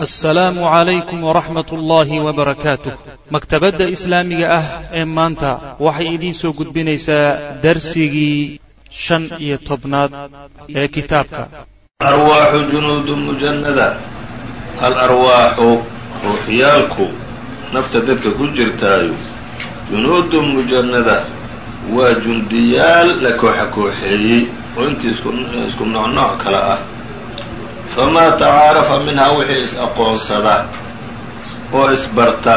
assalaamu calaykum waraxmat ullaahi wabarakaatuh maktabadda islaamiga ah ee maanta waxay idiin soo gudbinaysaa darsigii shan iyo tobnaad ee kitaabka. Arwaaxu junuudu mujannada. Alarwaaxu ruuxyaalku nafta dadka ku jirtaayo junuudu mujannada. Waa jundiyaal la kooxa kooxeeyey. Oo intii isku noocnooc kale ah famaa tacaarafa minhaa wixii is-aqoonsada oo isbarta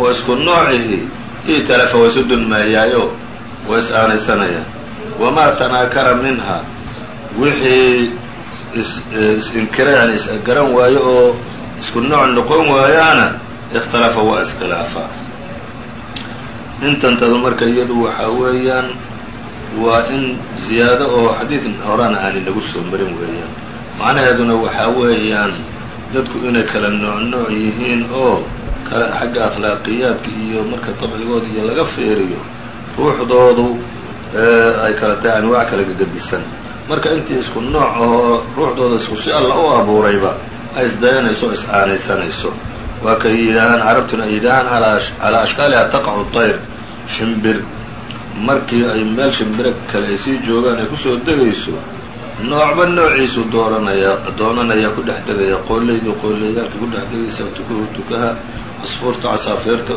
oo isku noocihii ii talafa waa isu dunmaayaayo waa is-aanaysanayaan wamaa tanaakara minha wixii is-inkira yani is-garan waayo oo isku nooc noqon waayaana ikhtalafa waa iskhilaafaa intantadu marka iyadu waxaa weeyaan waa in ziyaado oo xadiid horana aan inagu soo marin weeyaan macnaheeduna waxaa weeyaan dadku inay kala nooc nooc yihiin oo kala xagga akhlaaqiyaadka iyo marka dabcigooda iyo laga feeriyo ruuxdoodu ay kala tahay anwaac kala gagadisan. Marka intii isku nooc ahoo ruuxdooda isku si alla u abuurayba ay isdayanayso o is-aanaysanayso waa kay yidhaahaan carabtuna ay yidhaahaan calaa ashkaaliha taqacu tayr shimbir. Markii ay meel shimbiro kale ay sii joogaan ay ku soo degayso noocba noociisu dooranaya doonanaya ku dhex degaya qooleydu qoolleydaalka ku dhex degaysa tukuhu tukaha casfuurta casaafiirta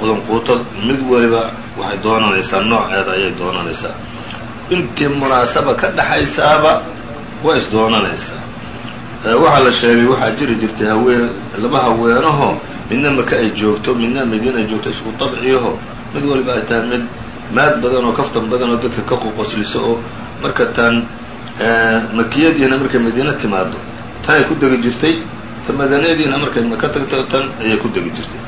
qudunquuta mid weliba waxay doonanaysaa nooceeda ayay doonanaysaa. Intii munaasaba ka dhexaysaaba waa is doonanaysaa. Waxaa la sheegay waxaa jiri jirtay haween laba haweenaho midna maka ay joogto midna madiina ay joogto isku dabciyaho mid waliba ay tahay mid maad badan oo kaftan badan oo dadka ka qoqosliso oo marka tan makiyadiina markay madiine timaado tan ay ku degi jirtay ta madaniyadiina markay maka tagto tan ayay ku degi jirtay.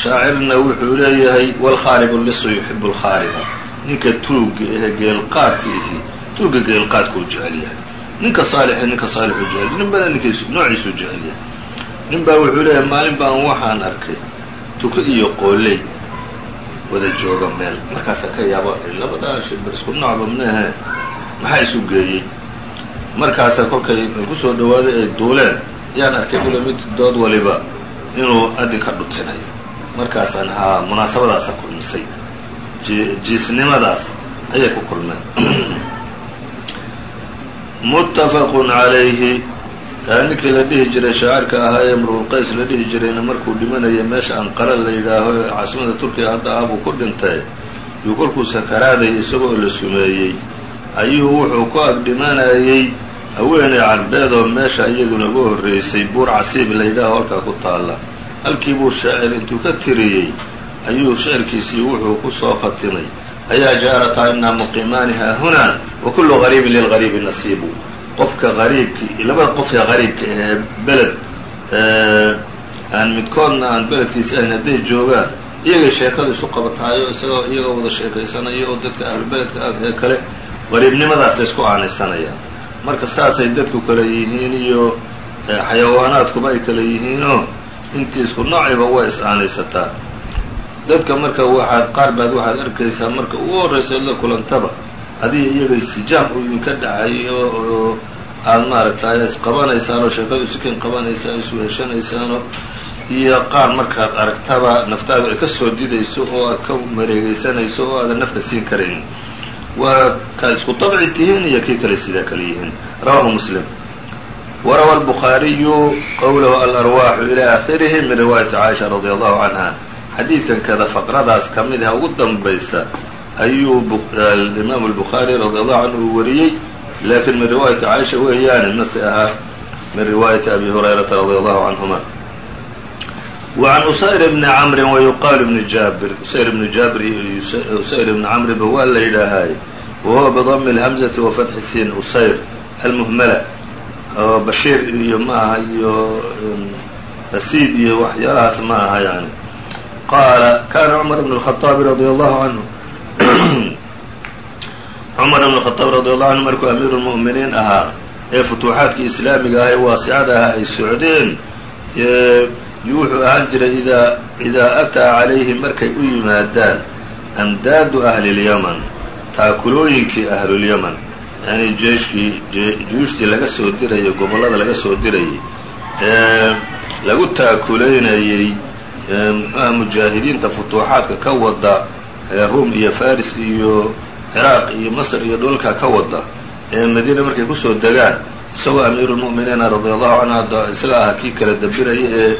Shaacirna wuxuu leeyahay wlkhaalibu lisu yuxibu lkhaaliba ninka tuuga ehe geelqaadka ihi tuuga geelqaadkuu jecel yahay. Ninka saalixee ninka saalixuu jecel nin bana ninkiis noociisuu jecel yahay. Nin baa wuxuu leeyahay maalin baan waxaan arkay tuko iyo qooley wada jooga meel markaasaa ka yaabo labadaa shimbir isku noocba mehe maxaa isu geeyey markaasa kolkay ku soo dhawaaday ay duuleen ayaan arkay bule mid dood waliba inuu adin ka dhutinayo markaasaan haa munaasabadaasa kulmisay jiisnimadaas ayay ku kulmeen muttafaqun calayhi ninkii la dhihi jiray shaacirka ahaa ee imruulqays la dhihi jirayna markuu dhimanayay meesha anqara la yidhaaho ee caasimada turkiya hadda ah buu ku dhintay yuu kolkuu sakaraadayay isagoo la sumeeyey. Ayuu wuxuu ku ag dhimanayay haweeney carbeed oo meesha iyaduna uga horreysay buur casiib la yidhaaho halkaa ku taalla. Halkii buu shaacir intuu ka tiriyey ayuu shicirkiisii wuxuu ku soo khatimay. Ayaa jaarataa inaa muqimaani haahunaa wa kullu gariibin lilgariibi nasiibu qofka qariibki labada qofka qariibka ee beled aan midkoodna aan beledkiisi ahayn hadday joogaan iyagay sheekadu isu qabataayo isagoo iyagoo wada sheekaysanayo oo dadka ahlubeledka ah ee kale qariibnimadaasay isku aanaysanayaan marka saasay dadku kale yihiin iyo xayawaanaadkuba ay kale yihiinoo intii isku noociba way is-aanaysataa dadka marka waxaad qaar baad waxaad arkaysaa marka ugu horraysa la kulantaba adiga iyaga sijaam uu idinka dhacayo oo aada maaragtay isqabanaysaan oo sheekadu sikan qabanaysaan isweheshanaysaanoo iyo qaar markaad aragtaba naftaadu ay ka soo didayso oo aad ka mareegaysanayso oo aadan nafta siin karaynin waa kaad isku dabci tihiin iyo kii kale sidaa kale yihiin. Rawahu muslim. Warawa albukhaariyu qowlahu alarwaaxu ilaa aakhirihi min riwaayati caaisha radia allahu canha xadiidkan kada faqradaas ka mid ah ugu danbaysa ayuu imaamu الbukhaari radi allahu canhu uu wariyey lakin min riwaayati caaisha weeyaane mase ahaa min riwaayati abi hurayrata radi allahu canhuma وعn usayr bni cmri وyuqaalu bni jaabir usayr bni jaabir usayr bni camriba waa la yidhaahaay wahuwa bdmi اlhamزati wafatxi siin usayr almuhmala oo bashiir iyo ma aha iyo asiid iyo waxyaalahaas ma aha yani qaala kana cmar bn الخaطaabi radi allahu canhu cumar bn khadaab radi allahu canhu markuu amiiru lmu'miniin ahaa ee futuuxaadkii islaamiga ah ee waasicada ahaa ay socdeen wuxuu ahaan jiray idaa idaa ataa calayhi markay u yimaadaan amdaadu ahli اlyaman taakulooyinkii ahlulyaman yani jeeshkii juyuushtii laga soo dirayay gobollada laga soo dirayay ee lagu taakulaynayey muxuaha mujaahidiinta futuuxaadka ka wada ruum iyo faris iyo ciraaq iyo masr iyo dholalkaa ka wada ee madiina markay ku soo degaan isagoo amiiruulmu'miniina radia allahu canhu isaga aha kii kala dabiraya ee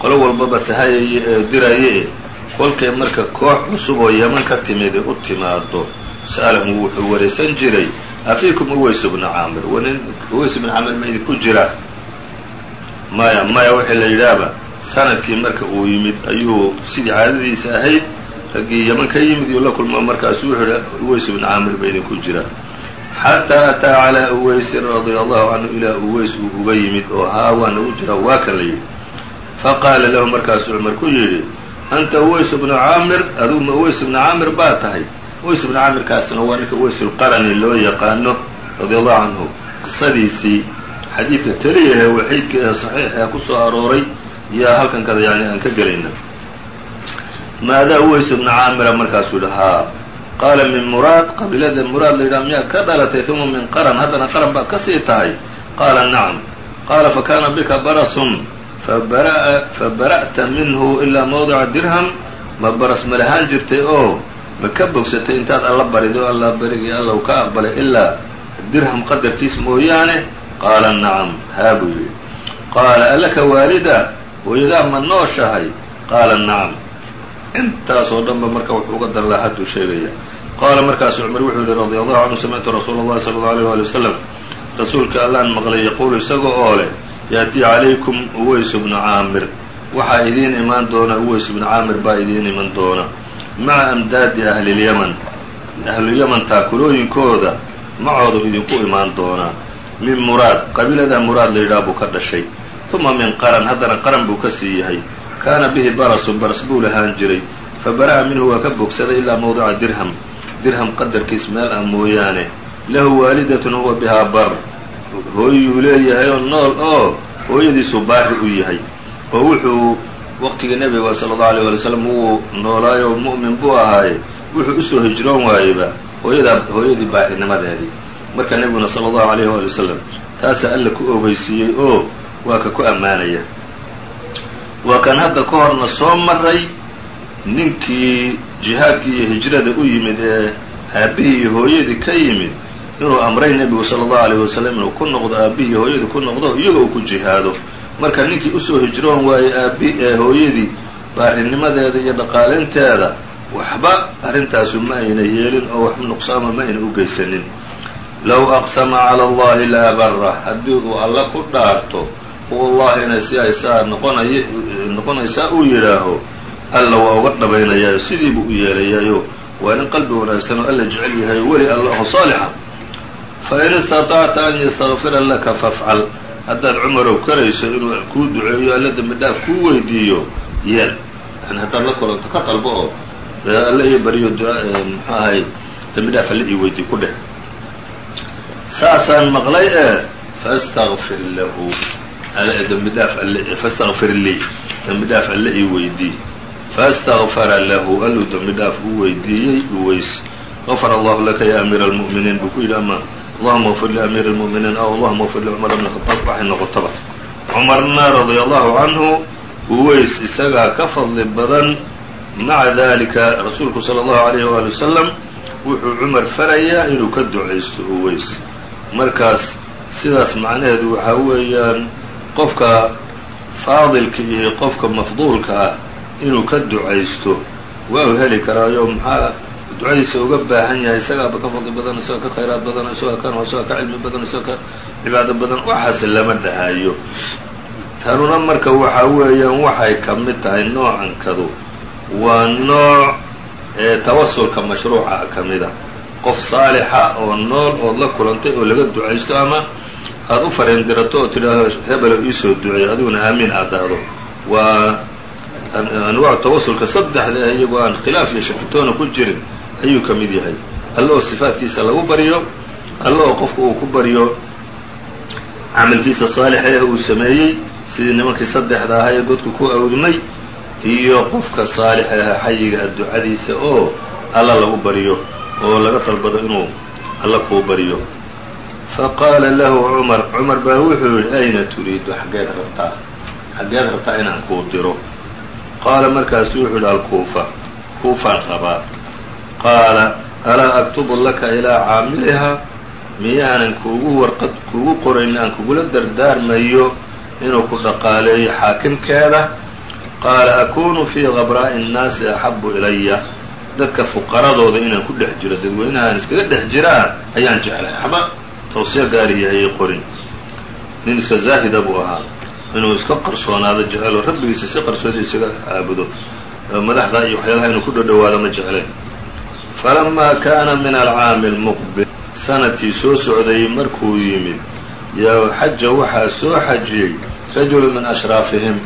qolo walbaba sahayaya ee diraye kolkay marka koox cusub oo yeman ka timid u timaado sa'alahum wuxuu waraysan jiray afiikum uways bna caamir wanin uways bna caamir ma idinku jira? Maya maya waxaa la yidhaahba sannadkii marka uu yimid ayuu sidii caadadiisa ahayd raggii yeman ka yimid iyuu la kulmo markaasu wuxuu yihi uways bna caamir ba idinku jira xataa ataa calaa uwaysin radia allahu canhu ilaa uways uu uga yimid oo haa waa nagu jira waa kan la yidhi. Faqaala lahu markaasuu cumar ku yidhi anta uways bnu caamir aduguma uways bna caamir baa tahay? Uways bna caamirkaasna waa ninka uways ulqarani loo yaqaano radia allahu canhu qisadiisii xadiidka keliyahe waxiidka ee saxiix ee ku soo arooray yaa halkan kada yani aan ka gelayna maadaa uways bna caamira markaasuu yihi haa qaala min muraad qabiilada muraad la yidhaha miyaa ka dhalatay uma min qaran haddana qaran baad ka sii tahay qaala nacam qaala fakana bika barasun fabara'ta minhu ilaa mawdica dirham ma baras ma lahaan jirtay oo ma ka bogsatay intaad alla barido alla barigii alla u ka aqbalay ilaa dirham qadarkiis mooyaane qaala nacam haa buu yidhi qaala alaka waalida hooyadaa ma nooshahay qaala nacam intaasoo dhanba marka wuxuu uga dan hadduu sheegaya. Qaala markaasu cumar wuxuu yihi radia allahu canhu samictu rasuula اllahi sala allau alيyh wali wasalam rasuulka allaan maqlay yaquulu isaga oo leh yaatii calaykum uways bnu caamir waxaa idiin imaan doona uways bnu caamir baa idiin iman doona. Maca amdaadi ahlilyaman ahlulyaman taakulooyinkooda macoodu idinku imaan doonaa. Min muraad qabiilada muraad la yidhaha buu ka dhashay. Uma min qaran haddana qaran buu ka sii yahay kaana bihi barasun baras buu lahaan jiray. Fa bara'a minhu waa ka bogsaday ilaa mawdica dirham. Dirham qadarkiis meel ah mooyaane. Lahu waalidatun huwa bihaa bar. Hooyuu leeyahay oo nool oo hooyadiisuu baari u yahay. Oo wuxuu waqtigii nebiga sala allahu alيyh wali slam wuu noolaayo mu'min buu ahaaye wuxuu u soo hijroon waayeyba hooyadaa hooyadii baarinimadeedii marka nebiguna sala allahu alayh wali wasalam taasaa alla ku ogeysiiyey oo waa ka ku ammaanaya waa kan hadda ka horna soo maray ninkii jihaadkii iyo hijrada u yimid ee aabbihii iyo hooyadii ka yimid inuu amray nebigu sala allahu alayh wasalam inuu ku noqdo aabbihii iyo hooyadii ku noqdo iyaga uu ku jihaado. Marka ninkii u soo hijroon waayey aabi ee hooyadii baarinimadeeda iyo dhaqaalaynteeda waxba arrintaasu ma ayna yeelin oo waxba nuqsaama ma ayna u geysanin. Low aqsama cala allahi la abara haddii uu alla ku dhaarto wallahina si ay saa noqonay noqonaysaa uu yidhaaho alla waa uga dhabaynayaayo sidiibuu u yeelayaayo. Waa nin qalbi wanaagsan oo alla jecel yahay weli alla oo saalixa fain istatacta an yastakfira laka fafcal haddaad cumarow karayso inuu kuu duceeyo alla dembi dhaaf kuu weydiiyo yeel. Yani haddaad la kulanto ka dalbo oo alla ii bariyo muxuu ahay dembi dhaaf alla ii weydii ku dheh saasaan maqlay ee fastakfir lahu dembi dhaaf alle fastakfir lii dembi dhaaf alle ii weydii faاstakfara lahu alluu dembi dhaaf u weydiiyey uweys غafar allahu laka ya amiira اlmu'miniin buu ku yidhi ama allahuma غfir liamiiri اlmu'miniin aw allahuma غfir licumar bni khadaab waxay noqotaba cumarna radia allahu canhu uweys isagaa ka fadli badan maca dalika rasuulku salى اllahu alayh wali wasalam wuxuu cumar farayaa inuu ka ducaysto uweys markaas sidaas macnaheedu waxaa weeyaan qofka faadilka iyo qofka mafduulka ah inuu ka ducaysto waa u heli karaayo maxaa ducadiisa uga baahan yahay? Isagaaba ka fadli badan isagoo ka khayraad badan isagoo kan isagoo ka cilmi badan isagoo ka cibaado badan waxaas lama dhahayo tanuna marka waxaa weeyaan waxay ka mid tahay noocankadu. Waa nooc tawasulka mashruuca ka mida qof saalixa oo nool ood la kulantay oo laga ducaysto ama aada u fariindirato oo tidhaahdo hebelo iisoo duceey adiguna aamiin aad dhahdo waa anwaacu tawasulka saddexda ah iyagoo aan khilaaf iyo shakitoona ku jirin ayuu ka mid yahay. Alla oo sifaadkiisa lagu baryo alla oo qofku uu ku baryo camalkiisa saalixa ee uu sameeyey sidii nimankii saddexda ahaa ee godka ku awdmay iyo qofka saalixa ah xayiga ah ducadiisa oo alla lagu baryo oo laga dalbado inuu alla kuu baryo faqaala lahu cumar cumar baa wuxuu yidhi ayna turiidu xaggeed rabtaa xaggeed rabtaa inaan kuu diro qaala markaasu wuxuu yidhi alkuufa kuufaan rabaa qaala alaa aktubu laka ilaa caamilihaa miyaanan kuugu warqad kuugu qorayn aan kugula dardaarmayo inuu ku dhaqaaleeyo xaakimkeeda qaala akunu fii qabraa'i nnaasi axabu ilaya dadka fuqaradooda inaan ku dhex jiro dadweynahaan iskaga dhex jiraan ayaan jeclay waxba tawsiya gaariya ayay qorin. Nin iska zaahida buu ahaa. Inuu iska qarsoonaado jecelo rabbigiisa si qarsoodi isaga caabudo. Madaxda iyo waxyaalaha inuu ku dhodhowaado ma jecleen. Falamaa kaana min alcaami almuqbil sannadkii soo socdayey markuu yimid. Yaa xaja waxaa soo xajiyey rajulu min ashraafihim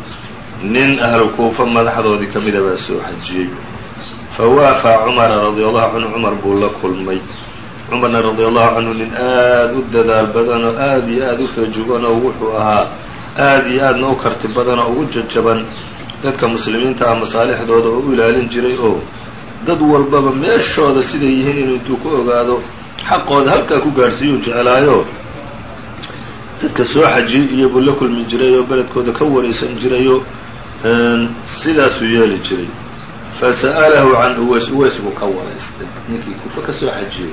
nin ahlu kuufa madaxdoodii ka mida baa soo xajiyey. Fa waafaa cumara radia allahu canhu cumar buu la kulmay cumarna radia allahu canhu nin aada u dadaal badan oo aada iyo aada u feejugan oo wuxuu ahaa aada iyo aadna u karti badan oo ugu jajaban dadka muslimiinta ah masaalixdooda oo u ilaalin jiray oo dad walbaba meeshooda siday yihiin inuu intuu ku ogaado xaqooda halkaa ku gaadhsiiyuu jeclaayo. Dadka soo xajiyey iyo buu la kulmi jiray oo beledkooda ka waraysan jirayo sidaasuu yeeli jiray. Fasa'alahu can uweys uweys buu ka waraystay ninkii kufa ka soo xajiyey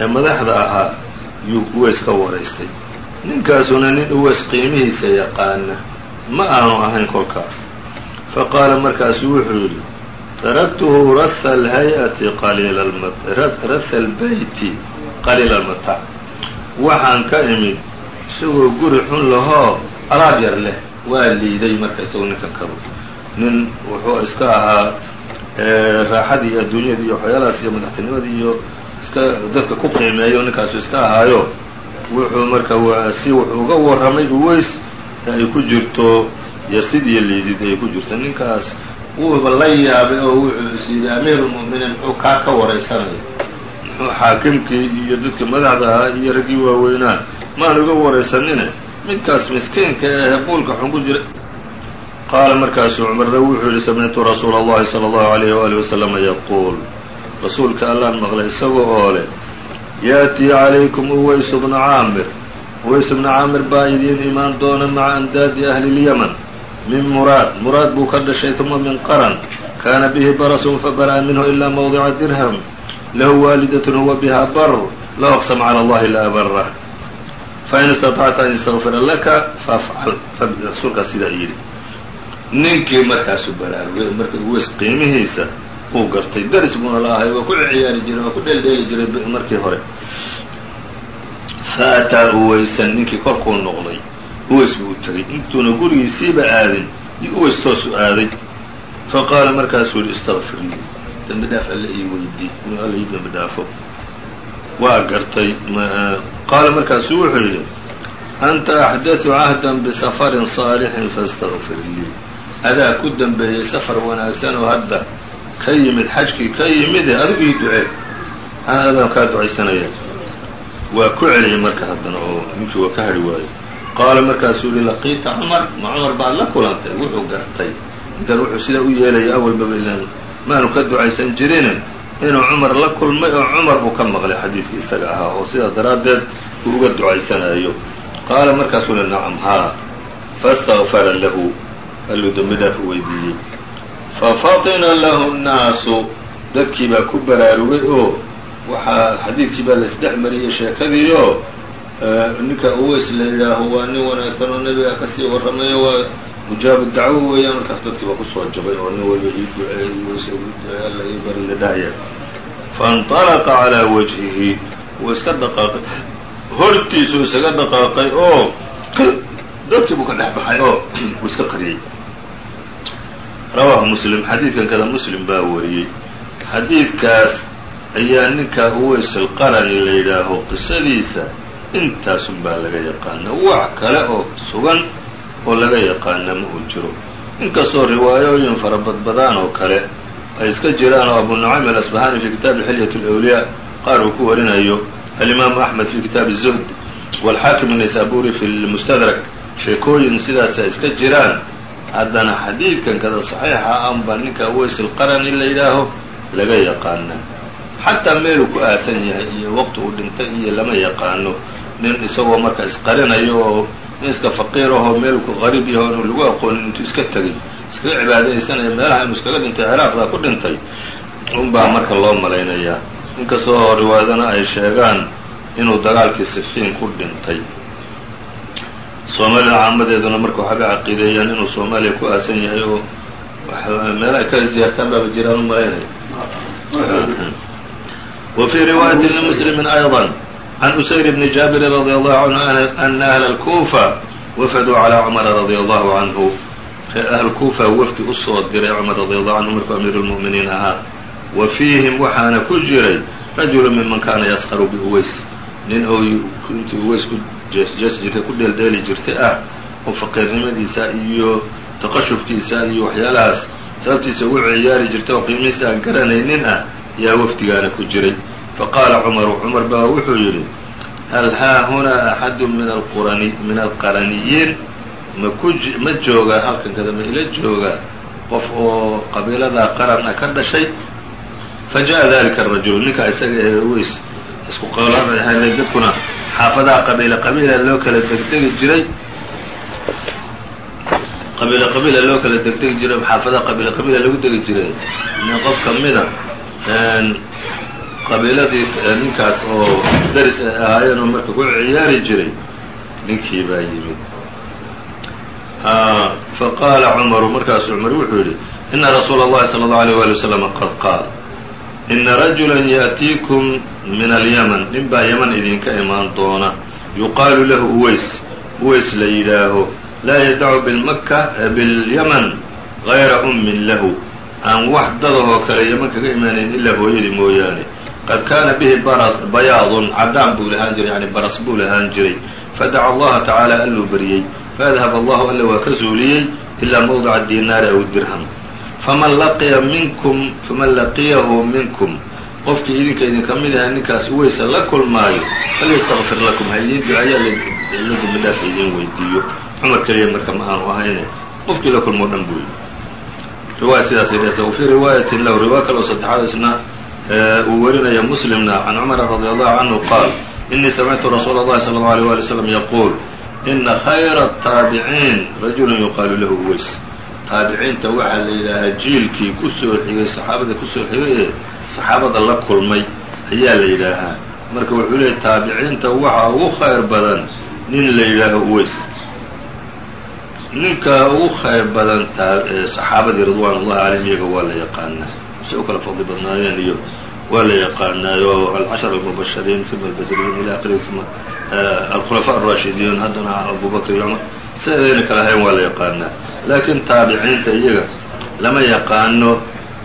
ee madaxda ahaa yuu uweys ka waraystay. Ninkaasuna nin uweys qiimihiisa yaqaana ma aanu ahayn kolkaas. Fa qaala markaasu wuxuu yidhi taraktuhu ratha alhay-ati qaliila ratha albeyti qaliila almataac waxaan ka imid isagoo guri xun lahoo alaab yar leh. Waa liiday marka isagoo ninkan kaba nin wuxuu iska ahaa raaxadii adduunyadii iyo waxyaalahaas iyo madaxtinimadii iyo iska dadka ku qiimeeyo ninkaasu iska ahaayo wuxuu marka si wuxuu uga warramay uweys ay ku jirto yasid iyo liidid ay ku jirto. Ninkaas wuuba la yaabay oo wuxuu is yidhi amiirulmu'miniin muxuu kaa ka waraysanaya muxuu xaakimkii iyo dadkii madaxda ahaa iyo raggii waaweynaa maan uga waraysanine? Midkaas miskiinka ee buulka xun ku jira. Qaala markaasuu cumarna wuxuu yihi samictu rasuula allahi sala allahu alayh waali wasalama yaquul rasuulka allaan maqlay isaga oo leh yaatii calaykum uways bna caamir. Uways bna caamir baa idiin imaan doona maca andaadi ahli lyaman min muraad. Muraad buu ka dhashay uma min qaran. Kaana bihi barasun fabara'a minhu ilaa mawdica dirham. Lahu waalidatun huwa biha bar. Low aqsam cala allahi la abarah fain istatacta an ystaqfira laka faafcal rasuulkaas sidaa yidhi. Ninkii markaasu baraarugay marka uweys qiimihiisa uu gartay. Daris buuna la ahay waa ku ciyaari jiray waa ku dheeldheeli jiray markii hore. Fa ataa uweysan ninkii korkuu noqday uweys buu tegay intuuna gurigiisiiba aadin iyo uweys toosu aaday. Fa qaala markaasuu yihi istaqfir lii. Dembi dhaaf alle ii weydii inuu alla ii dembi dhaafo. Waa gartay. Qaala markaasuu wuxuu yidhi anta axdatu cahdan bisafarin saalixin faاstaqfir lii. Adaa ku dembeeyey safar wanaagsan oo hadda ka yimid xajkii ka yimide adigu ii ducee. Adaan kaa ducaysanaya. Waa ku celiyey marka haddana oo ninkii waa ka hadhi waayo. Qaala markaasuu yihi laqiita cumar ma cumar baad la kulantay. Wuxuu gartay. Ninkan wuxuu sidaa u yeelaya awalbaba ilaan maanu ka ducaysan jirine inuu cumar la kulmay oo cumar uu ka maqlay xadiidkii isaga ahaa oo sidaa daraaddeed uu uga ducaysanayo qaala markaasuu li nacam haa faاstakfara lahu. Alluu dembi dhaaf weydiiyey fafatina lahu nnaasu dadkii baa ku baraarugay oo waxaa xadiidkii baa laisdhex mariyay sheekadii oo ninka uweys la yidhaaho waa nin wanaagsan oo nebiga ka sii warramayo waa mujaabu dacwo weeyaan markaas dadkiiba ku soo jabay oo nin walba ii duceey uweys ii bari la dhahaya faاnطalaqa calaa wajhihi wuu iska dhaqaaqay hortiisu isaga dhaqaaqay oo dadkii buu ka dhex baxay oo uu iska qariyay rawaahu muslim xadiidkan kada muslim baa wariyey. Xadiidkaas ayaa ninka uweys alqarani la yidhaaho qisadiisa intaasun baa laga yaqaana wax kale oo sugan oo laga yaqaana ma uu jiro. Inkastoo riwaayooyin farabadbadaan oo kale ay iska jiraan oo abu nucaym alasbahani fi kitaabi xilyat alawliyaa qaar uu ku warinayo alimaamu axmed fi kitaabi zuhd walxaakim inaysaburi fi lmustadrak sheekooyin sidaas iska jiraan haddana xadiidkan kada saxiixa an baa ninka uweys alqarani la yidhaaho laga yaqaana xataa meeluu ku aasan yahay iyo waqti uu dhintay iyo lama yaqaano. Nin isagoo marka isqarinayo oo nin iska faqiir ahoo meelku qariib yaho inu lagu aqoonin intuu iska tegay. Iskaga cibaadaysanaya meelaha inuu iskaga dhintay ciraaqda ku dhintay. Unbaa marka loo malaynayaa. Inkastoo riwaayadana ay sheegaan inuu dagaalkii sifiin ku dhintay soomaalida caamadeeduna marka waxaaba caqiideeyaan inuu soomaaliya ku aasan yahay oo meela ay kala ziyaartaan baaba jiraan u malaynaya riwaayati limuslimi ayضa can usayr bni jaabirin radi allahu canhu ana ahla اlkuufa wafaduu calaa cumara radi allahu canhu ree ahlkuufa wafdi u soo diray cumar radi allahu canhu markuu amiiru lmu'miniin ahaa. Wa fiihim waxaana ku jiray rajulu miman kaana yasqaru biuweys nin ou intii uways ku jeesjees jirtay ku dheeldheeli jirtay ah oo faqiirnimadiisa iyo taqashufkiisa iyo waxyaalahaas. Sababtiisa ugu ciyaari jirtay oo qiimihiisa aan garanaynin ah ayaa wafdigaana ku jiray. Faqaala cumaru cumar baa wuxuu yidhi hal haahunaa axadu min alqurani min alqaraniyiin? Maku ma joogaa halkan kada ma ila joogaa qof oo qabiiladaa qaran ah ka dhashay? Fa jaءa dalika arajulu ninka isaga ee weys isku qolanahay dadkuna xaafadaha qabiila qabiila loo kala degdegi jiray qabiila qabiila loo kala degdegi jiray xaafadaha qabiila qabiila lagu degi jiray nin qof kamida qabiiladii ninkaas oo daris ay ahaayeen oo marka ku ciyaari jiray ninkii baa yimid faqaala cumaru markaasu cumar wuxuu yidhi ina rasuula اllahi salى اllahu alيyh wali waslama qad qaal ina rajula yaأtiikum min alyaman. Nin baa yaman idinka imaan doona. Yuqaalu lahu uways uways la yidhaaho. Laa yadacu bilmaka bilyaman gayra ummin lahu. Aan wax dadahoo kale yaman kaga imaanayn ilaa hooyadii mooyaane. Qad kaana bihi bayaadun cadaan buu lahaan jiray yani baras buu lahaan jiray. Fadaca allaha tacaala alluu baryey faadhab allahu alla waa ka zuuliyey ilaa mawdica dinaari aw dirham faman laqiya minkum faman laqiyahu minkum qofkii idinka idinka mid aha ninkaas weyse la kulmaayo falyastakfir lakum ha idiin ducayaa la dembidhaaf idiin weydiiyo cumar keliya marka ma aanu ahayne qofkii la kulmoo dhan buy riwaaya sidaasay dheertay wafii riwaayatin lahu riwaaya kale oo saddexaad isna uu werinaya muslimna can cumara radi allahu canhu qaal inii samictu rasuul allahi sala allau alيyh wali w slam yaquul ina khayra ataabiciin rajulu yuqaalu lahu weys taabiciinta waxaa la yidhaahaa jiilkii ku soo xigay saxaabada ku soo xigay ee saxaabada la kulmay ayaa la yidhaahaa marka wuxuu leeyay taabiciinta waxaa ugu khayr badan nin la yidhaaho uweys. Ninka ugu khayr badan saxaabadii ridwaan ullahi calayhim iyaga waa la yaqaanaa. Say u kala fadli badnaayeen iyo waa la yaqaanaayo alcashar almubashariin uma albasriyiin ila akhirihi uma alkhulafaa alraashidiin haddana abubakr iyo cumar sideedayna kala hayn waa la yaqaanaa laakiin taabiciinta iyaga lama yaqaano.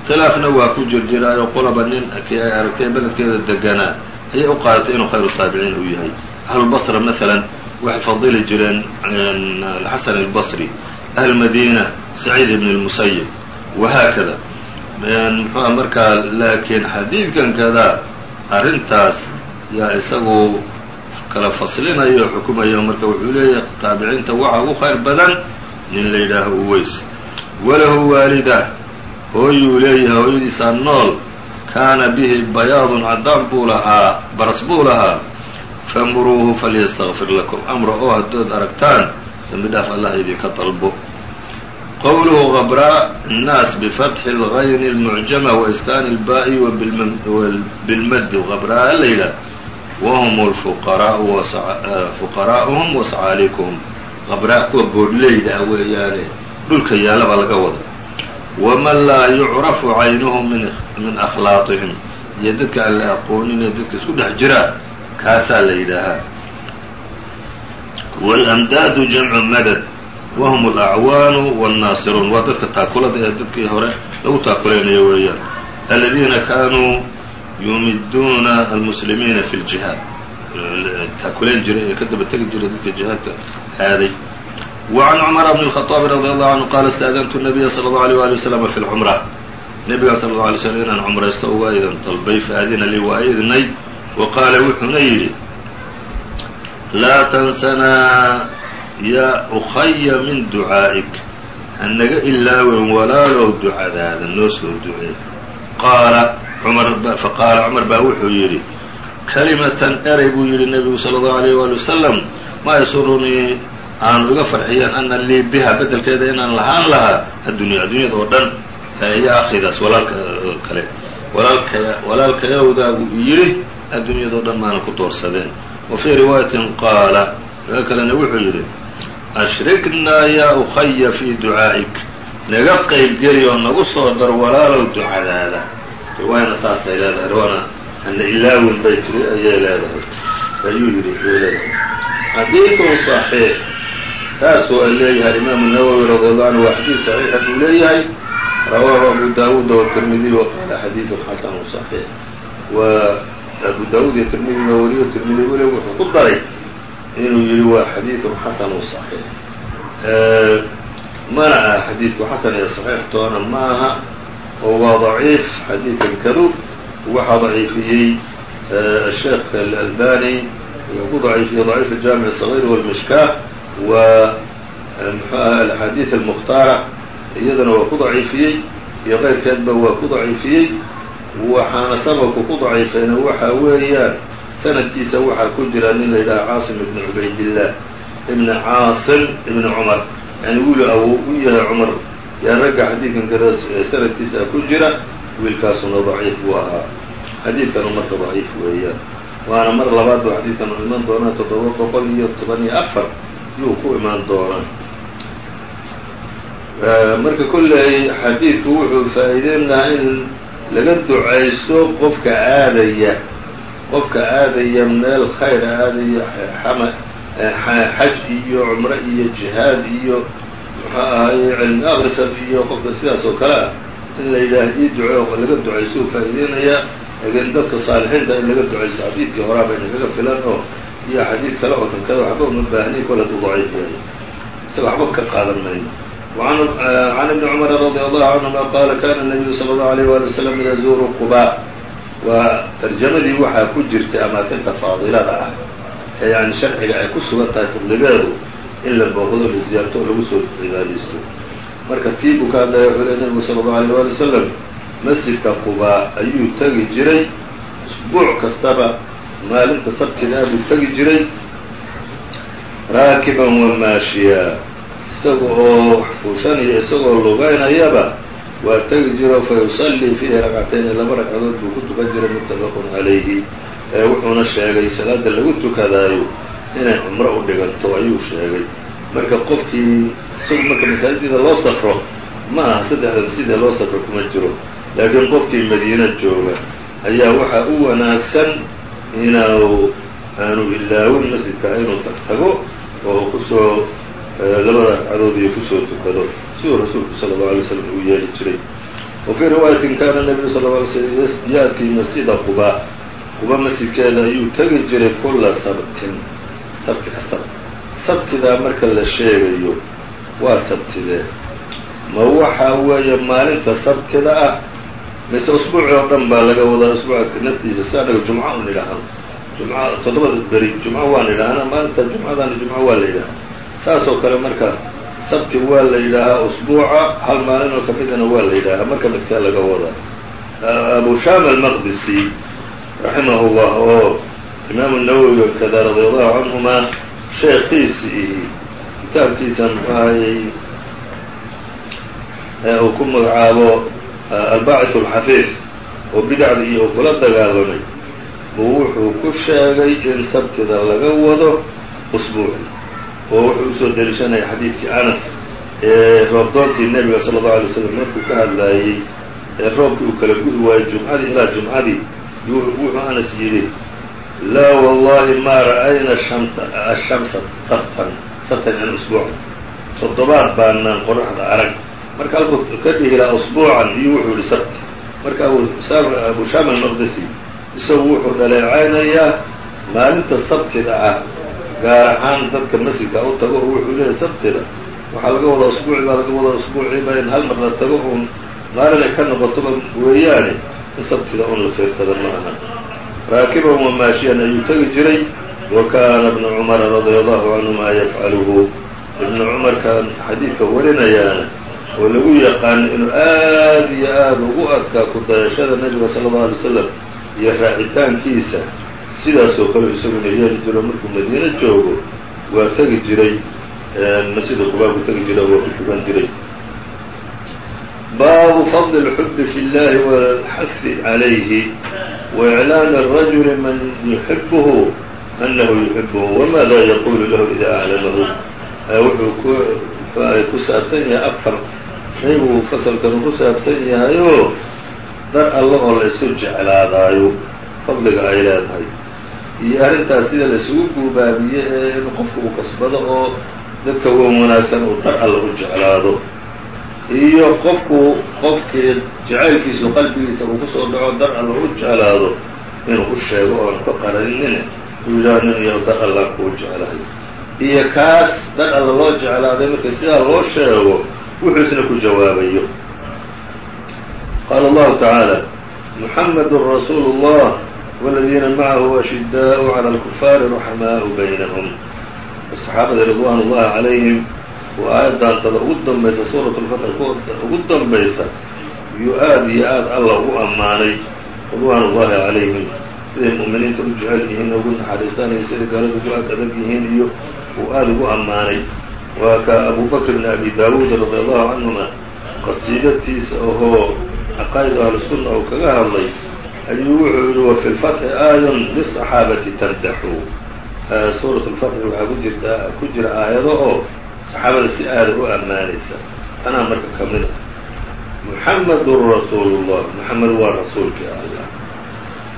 Khilaafna waa ku jirjiraayo qolaba nin kii ay aragtay beledkeeda deganaa ayay u qaadatay inuu khayru taabiciin uu yahay. Ahlulbasra maalan waxay fadili jireen alxasan albasri ahlmadiina saciid ibn اlmusayib wahaakada muxuua markaa laakiin xadiidkan kada arrintaas yaa isagu kala faslinayo o xukumayo marka wuxuu leeyahay taabiciinta waxa ugu khayr badan nin la yidhaaho uweys walahu waalidah hooyuu leeyahay hooyadiisaa nool kaana bihi bayaadun cadaan buu lahaa baras buu lahaa famuruuhu falyastakfir lakum amra oo haddood aragtaan dembi dhaaf allah idinka dalbo. Qowluhu qabraa annaas bifatxi lgayni almucjama waiskaani ilbaa'i bilmaddi qabraa la yidhaah wahum lfuqaraa'u fuqaraa'uhum wasacaaliikuhum qabraa kuwa boodhleyda ah weeyaane dhulka yaalla baa laga wada waman laa yucrafu caynuhu min akhlaaqihim. Iyo dadka aan la aqoonin ee dadka isku dhex jiraa kaasaa la yidhaahaa. Wاlamdaadu jamcu madad wahum alacwaanu wاnnaasiruun waa dadka taakulada ee dadkii hore lagu taakulaynayo weeyaan. Aladiina kaanuu yumiduuna almuslimiina fi ljihaad taakulayn jiray ee ka daba tegi jiray dadka jihaadka aaday وعn cmر بن الخطاaب رضي الله عنه qال اsتأdنtu النبy صلى الله عليه وaلي وسلم في الcمرة nebigaa sلى الله عليه وسلم inaan cمraysto uga idan dalbay faأdina lii waa idnay وqaala wuxuuna yidhi laa تنسnaa ya أخya min duعاaئك hanaga ilaawen walaalow ducadaada noo soo ducee qaala cumar faqaala cumar baa wuxuu yidhi kalimatan eray buu yidhi nebigu sala allahu alayh waali wasalam maa yasurunii aanu iga farxiyeen ana lii biha bedelkeeda inaan lahaan lahaa addunya addunyada oo dhan iyo akhidaas walaalka kale. Walaalka walaalkayawdaagu yidhi adduunyadao dhan maana ku doorsadeen. Wa fii riwaayatin qaala riwaayo kalena wuxuu yidhi ashriknaa yaa ukhaya fii ducaa'ik naga qaybgeli oo nagu soo dar walaalow ducadaada. Riwaayana saasay leedahay riwaana ana ilaawin bay tiri ayay leedahay ayuu yidhi leedahay xadiidun صaxiix saasuu a leeyahay imaamu nawowi radi allahu canhu waa xadiid saxiixa buu leeyahay rawaahu abu daawuud wtirmidiy waqaala xadiidun xasanu صaxiix wa abu daawuud iyo tirmidiga weliyo tirmidi weli wuxuu ku daray inuu yihi waa xadiidun xasanu صaxiix mana aha xadiidku xasan iyo صaxiix toona ma aha oo waa daciif xadiidkan kadu waxaa daciifiyey الsheekh alalbani wuxuu ku daciifiyey ضaciif الjaamiع الصغيr wاlmishkaa wa mxu aha alaxaadiid almukhtaara iyadana waa ku daciifiyey iyo keyrkeedba waa ku daciifiyey waxaana sababku ku daciifayna waxa weeyaan sanadkiisa waxaa ku jira nin la yidhaha caasim ibn cubaydillah ibn caasim ibn cumar yani wiil awow u yahay cumar yaa ragga xadiidkan kada sanadkiisa ku jira wiilkaasuna daciif buu ahaa. Xadiidkanu marka daciif weeyaan waana mar labaad buu xadiidkan u iman doonaa toddoba boqol iyo toban iyo afar yuu ku imaan doonaa. Marka kolley xadiidku wuxuu faa'iideyn lahaa in laga ducaysto qofka aadaya. Qofka aadaya meel khayr aadaya xama xaj iyo cumro iyo jihaad iyo muxuu ahaye cilmi aqrisab iyo qofka sidaas oo kale ah in la yidhaah ii ducoo laga ducayso u faa'iideynaya laakiin dadka saalixiinta in laga ducayso xadiidkii horaa bayna kaga filan oo iyo xadiid kale oo kankada waxba uma baahniy kol haduu daciif yahay isaga waxba ka qaadan mayo ah, can ibni cumara radi allahu canhuma qaala kana nabiyu sala allahu alayh waali wasalam yazuuru quba. Waa tarjamadii waxaa ku jirtay amaakinta faadilada ah ee yani sharciga ay ku sugan tahay fadligeedu in la booqdo la ziyaarto oo lagu soo cibaadaysto marka tii buu ka hadlaya wuxuu leey nabigu sala allahu alayh wali wasalam masjidka qubaa ayuu tegi jiray usbuuc kastaba maalinta sabtida buu tegi jiray. Raakiban wa maashiya isaga oo fuushanaya isagoo lugaynayaba waa tegi jiro fayusallii fiihi ragcatayni laba ragcadood buu ku tuka jiray muttafaqun calayhi ee wuxuuna sheegay salaada lagu tukadaayo inay cumro u dhiganto ayuu sheegay marka qofkii isagu marka masaajida loo safro ma aha saddexda masjidee loo safro kuma jiro. Laakiin qofkii madiina jooga ayaa waxaa u wanaagsan inuu aanu ilaawin masjidka inuu tagtago oo ku soo labada ragcadood iyo ku soo tukado. Siduu rasuulku sala allau alay slam uu yeeli jiray. Wa fii riwaayatin kana nabiyu sal lla alay slm ya'tii masjida quba. Quba masjidkeeda ayuu tegi jiray kulla sabtin sabti kastaba sabtidaa marka la sheegayo waa sabtidee ma waxa weeye maalinta sabtida ah mise usbuuci oo dhan baa laga wadaa usbuuca naftiisa si anaga jumco un idhaahno jumca toddobada beri jumco waan idhaahna maalinta jumcadana jumco waa la yidhaaha. Saas oo kale marka sabti waa la yidhaahaa usbuuca hal maalin oo kamidana waa la yidhaahaa marka midkee laga wadaa. Abu shama almaqdisi raximahu llah oo imaamu nawowi kada radia allahu canhuma sheekiisi ihi kitaabkiisa muxuu ahayey uu ku magacaabo albaaciث اlxafiif oo bidacda iyo uu kula dagaalamay buu wuxuu ku sheegay in sabtida laga wado usbuuci oo wuxuu usoo deliishanaya xadiidkii anas ee roobdoontii nebiga salى الlaه alay slam markuu ka hadlaayey ee roobkii uu kala gu'i waayey jumcadii ilaa jumcadii wuxuu anas yidhi laa wallahi ma ra'ayna ashamsa sabtan sabtan an usbuuca toddobaad baanaan qoraxda arag. Marka halkuu ka dhihi lahaa usbuucan iyo wuxuu yihi sabti marka abu sham almaqdisi isagu wuxuu dhaleecaynayaa maalinta sabtida ah gaar ahaan dadka masjidka u tago oo wuxuu leeyahy sabtida. Waxaa laga wadaa usbuuci baa laga wadaa usbuuciiba in hal mar la tago uun maalin ay ka noqotoba weeyaane in sabtida un la fiirsada ma raakiban wa maashiyan ayuu tegi jiray wa kaana ibnu cumara radia allahu canhuma yafcaluhu ibnu cumarkan xadiidka warinayaana oo lagu yaqaano inuu aad iyo aada ugu adkaa ku dayashada nebiga sala allau alay wasalam iyo raacitaankiisa sidaasoo kale isaguna yeeli jiro markuu madiine joogo waa tegi jiray masjida qubaa buu tegi jiray waa ku tugan jiray baabu fadl اlxubi fi اllahi wاlxahi عalayhi waإclaami الrajuli man yuxibhu anahu yuxibhu wamaada yaqulu lahu ida aclamahu wuxuu ku saabsan yahay afar shay buu fasalkanu ku saabsan yahayo dar alla oo la isu jeclaadaayo fadliga ay leedahay iyo arrintaas sida la isugu guubaabiye ee in qofka uu kasbado oo dadka wan wanaagsan uu dar alla u jeclaado iyo qofku qofkii jacaylkiisu qalbigiisa uu ku soo dhaco dar alla u jeclaado inuu u sheego oon ka qaranine uu yidhaah nin yow dar allaan kuu jeclahay. Iyo kaas dar alla loo jeclaaday markii sidaa loo sheego wuxuisna ku jawaabayo. Qaala allahu tacaala muxamedun rasuulu اllah waladiina macahu ashidaau cala alkufaari raxmaau baynahum. Saxaabada ridwaan اllahi calayhim oo aayaddaantada ugu dambaysa suurat lfatr ugu dambaysa yuu aada iyo aada alla ugu ammaanay ridwaan ullahi calayhim. Siday mu'miniinta u jecel yihiin ugu naxariistaanay siday gaalada ugu aad adag yihiin iyo uu aada ugu ammaanay. Waa ka abu bakr bn abi daawuud radi allahu canhuma qasiidatiisa ohoo caqaa'id ahlusunna uu kaga hadlay ayuu wuxuu yihi wafi lfatxi aayun lisaxaabati tamdaxuu suurat lfatxi waxaa ku jirta ku jira aayado oo saxaabada si aada u ammaanaysa tanaa marka ka mid a muxamedun rasuulu llah moxamed waa rasuulkii allah.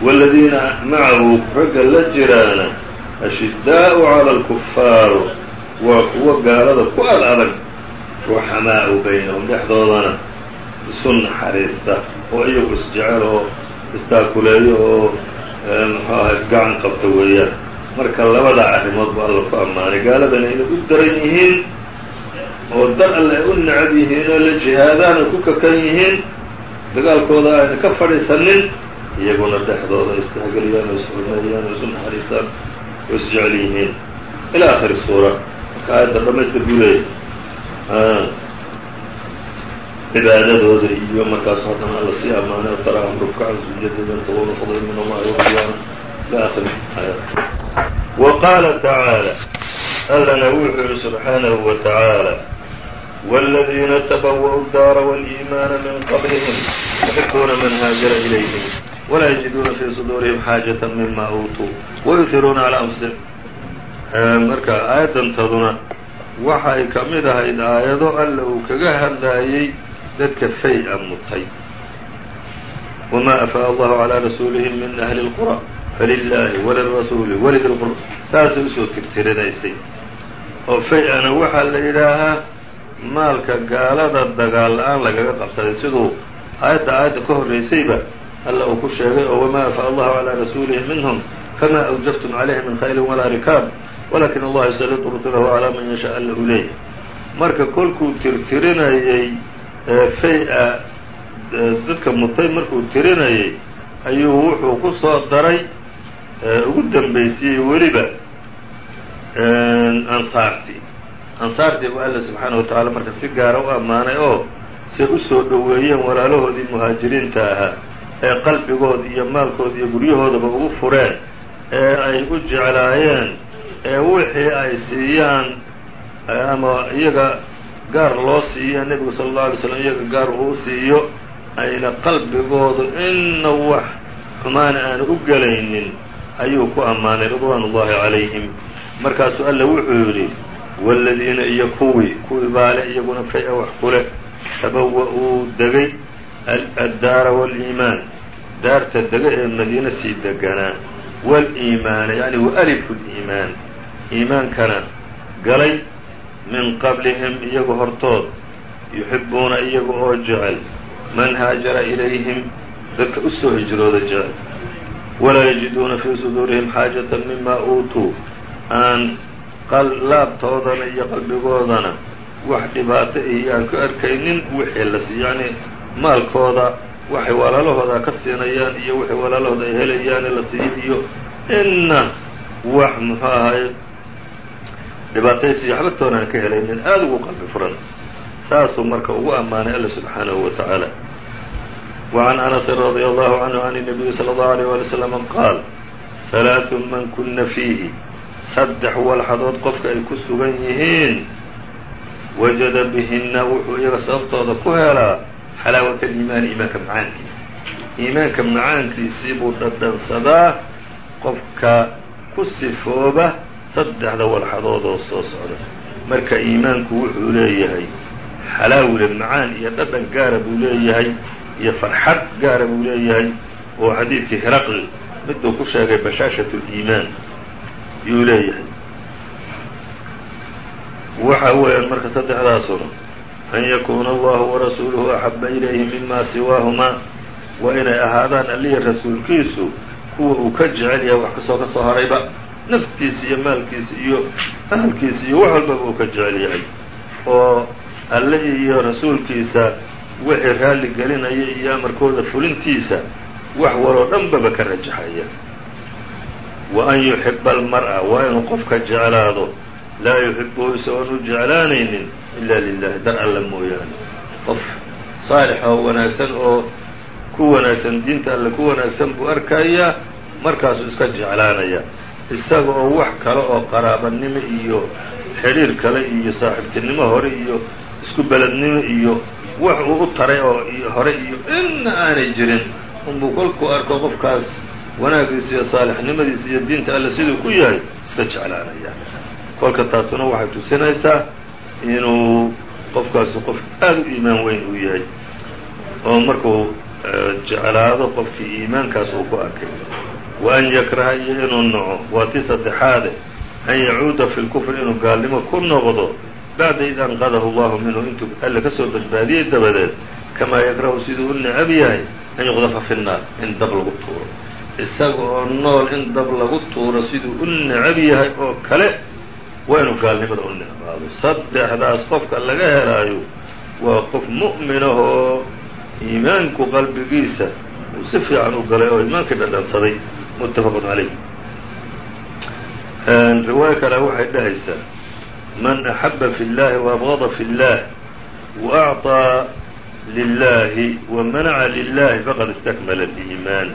Waaladiina macahu ragga la jiraana ashidaau cala alkufaaru waa kuwa gaalada ku ad adag ruxamaau baynahum dhexdoodana isu naxariista oo iyagu isjecel oo istaakuleeyo oo muxuu aha isgacan qabta weeyaan marka labada arrimood bu alla ku ammaanay. Gaaladana inay u daran yihiin oo dar alle ay u necab yihiin oo la ay ku kakan yihiin. Dagaalkooda ayna ka fadhiisanin iyaguna dhexdooda istahgeliyaan oo isxurmeeyaan oo isu naxariistaan oo isjecel yihiin. Ilaa akhiri suura. Marka aayadda dhamaystir buu leeyahy cibaadadooda iyo markaas haddana alla sii ammaanay o taraahum rubkacan sujadan yabtaguuna fadlan min allahi waqiyaama ila akhiri aayat wa qaala tacaala allana wuxuu yihi subxaanahu wa tacaala wاladiina tabawa'u daara wاliimaana min qablihim yuxibuuna man haajara ilayhim walaa yajiduuna fii suduurihim xaajata mima uutuu wayuhiruuna calaa anfusihim marka aayaddantaduna waxay ka mid ahayd aayado alla uu kaga hadlaayey dadka fay-a mutay wamaa afaa'a allahu calaa rasuulihi min ahli اlqura falilaahi walirasuuli walidi lqur saasay u soo tirtirinaysay oo fay-ana waxaa la yidhaahaa maalka gaalada dagaal la'aan lagaga qabsaday siduu aayadda aayadda ka horraysayba alla uu ku sheegay oo wamaa afaa'a allahu calaa rasuulihi minhum famaa awjaftum calayhi min khayli walaa rikaab walakin allaha yusalitu rusulahu calaa man yashaa alla u leeyay marka kolkuu tirtirinayey fay-a dadka mutay markuu tirinayay ayuu wuxuu ku soo daray ugu dambaysiiyey weliba ansaartii. Ansaartii buu alla subxaanahu wa tacaala marka si gaara u ammaanay oo say u soo dhoweeyeen walaalahoodii muhaajiriinta ahaa ee qalbigood iyo maalkood iyo guryahoodaba ugu fureen ee ay u jeclaayeen ee wixii ay siiyaan ama iyaga gaar loo siiyo nebigu sala allau alay slam iyaga gaar uu siiyo ayna qalbigoodu inna wax xumaana aanu u gelaynin ayuu ku ammaanay ridwaan ullahi calayhim. Markaasuu alla wuxuu yidhi waaladiina iyo kuwii kuwii baale iyaguna fay-a wax kule tabawa-uu degay addaara waaliimaan daarta dega ee madiina sii deganaa waaliimaana yacni waalifu liimaan iimaankana galay min qablihim iyagu hortood yuxibbuuna iyaga oo jecel man haajara ilayhim dadka u soo hijrooda jecel walaa yajiduuna fii suduurihim xaajatan mima uutuu aan laabtoodana iyo qalbigoodana wax dhibaato iyo aan ka arkaynin wixii la siiy yacni maalkooda waxay walaalahooda ka siinayaan iyo wixii walaalahooda ay helayaane la siiyo iyo inna wax muxuu ahay dhibaataysiyo waxba toonaan ka helaynin aada ugu qalbi furan saasuu marka ugu ammaanay alla subxaanahu wa tacaala وعn أنس رضي الله عنه عن النبي صلى الله عليه ولي وسلم qاal ثaلاaث man kuna فيihi saddex walxadood qofka ay ku sugan yihiin wajada bihina wuxuu iyaga sababtooda ku helaa xalaawat الإimaani iimaanka macaankiisa iimaanka macaankiisii buu dhadhansadaa qofka ku sifooba saddexda walxadood oo soo socda marka iimaanku wuxuu leeyahay xalaawle macaan iyo dhadhan gaara buu leeyahay iyo farxad gaara buu leeyahay oo xadiidkii hiraqli miduu ku sheegay bashaashat اliimaan yuu leeyahay. Waxa weeyaan marka saddexdaasuna an yakuuna allahu warasuuluhu axaba ilayhi mima siwaahumaa waa inay ahaadaan allihi rasuulkiisu kuwa uu ka jecel yahay wax ka soo ka soo harayba naftiisa iyo maalkiisa iyo ahalkiisa iyo wax walbaba uu ka jecel yahay. Oo alle iyo rasuulkiisa wixii raalli gelinaya iyo amarkooda fulintiisa wax waloo dhanbaba ka rajaxaya. Wa an yuxiba almar'a waa inuu qofka jeclaado laa yuxibuhu isagoon u jeclaanaynin ilaa lilahi dar alla mooyaane. Qof saalix oo wanaagsan oo ku wanaagsan diinta alle ku wanaagsan buu arkayaa markaasuu iska jeclaanaya. Isaga oo wax kale oo qaraabanimo iyo xidhiir kale iyo saaxiibtinimo hore iyo isku belednimo iyo wax uu u taray oo hore iyo inna aanay jirin. Unbuu kolkuu arko qofkaas wanaagiisa iyo saalixnimadiisa iyo diinta alle siduu ku yahay iska jeclaanaya. Kolka taasuna waxay tusinaysaa inuu qofkaasi qof aada u iimaan weyn uu yahay oo markuu jeclaado qofkii iimaankaas uu ku arkay. Wa an yakraha iyo inuu naco waa tii saddexaade. An yacuuda fi lkufri inuu gaalnimo ku noqdo bacda id anqadahu allahu minhu intuu alle ka soo badbaadiyey dabadeed kamaa yakrahu siduu u necab yahay an yuqdafa fi nnaar in dab lagu tuuro isaga oo nool in dab lagu tuuro siduu u necab yahay oo kale waa inuu gaalnimada u necbaado saddexdaas qofka laga helaayo waa qof mu'minahoo iimaanku qalbigiisa uu si fiican u galay oo iimaankii dhadhansaday muttafaqun calayh riwaayo kale waxay dhahaysaa man axaba fi اllahi وabغada fi اllah وأعطىa lilahi وamanaca lilahi faqad istakmala الإimaan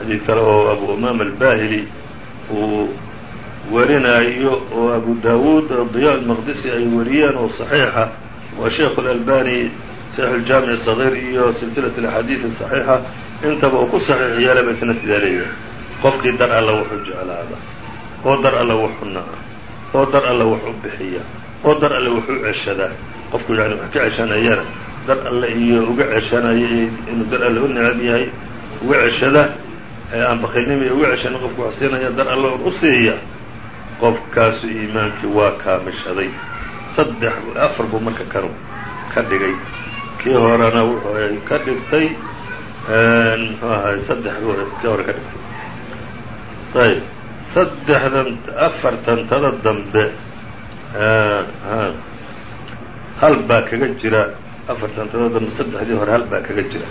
xadiid kale oo abu umaama albahili uu warinaayo oo abu dawuud diya almaqdisi ay wariyeen oo صaxiixa waa sheikh اlalbani saxiix اljaamic الصغيir iyo silsilaة اlaxaadiid الصaxiixa intaba uu ku saxiix yeelay ba isna sidaa leeyahay qofkii dar alla wuxuu jeclaada oo dar alla wuxu naca oo dar alle wax u bixiya oo dar alle wax u ceshadaa. Qofku yani wax ka ceshanayana dar alle iyo uga ceshanaya inuu dar alle u necab yahay uga ceshada aan bakilnima uga ceshana qofku wax siinaya dar alle u siiya. Qofkaasu iimaankii waa kaamishaday. Saddex afar buu marka kanu ka dhigay. Kii horena wuxuu ka dhigtay muxuu ahay saddex buu kii hore ka dhigtay. Ayb saddexdan afartantada dambe hal baa kaga jira. Afartantada dambe saddexdii hore hal baa kaga jira.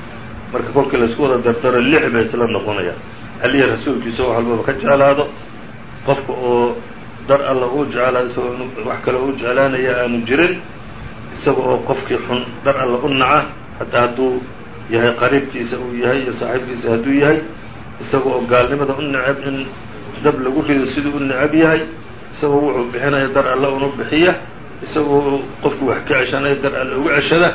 Marka kolkii la isku wada dardaro lix bay isla noqonayaan. Aliya rasuulkiisa wax walbaba ka jeclaado. Qofka oo dar alla uu jeclaado isagoo wax kale uu jeclaanaya aanu jirin isaga oo qofkii xun dar alla u naca hataa hadduu yahay qariibkiisa uu yahay iyo saaxiibkiisa hadduu yahay isaga oo gaalnimada u necab in dab lagu rido siduu u necab yahay isagoo wuxuu bixinaya dar alle unu bixiya isagoo qofku wax ka ceshanaya dar alle uga ceshada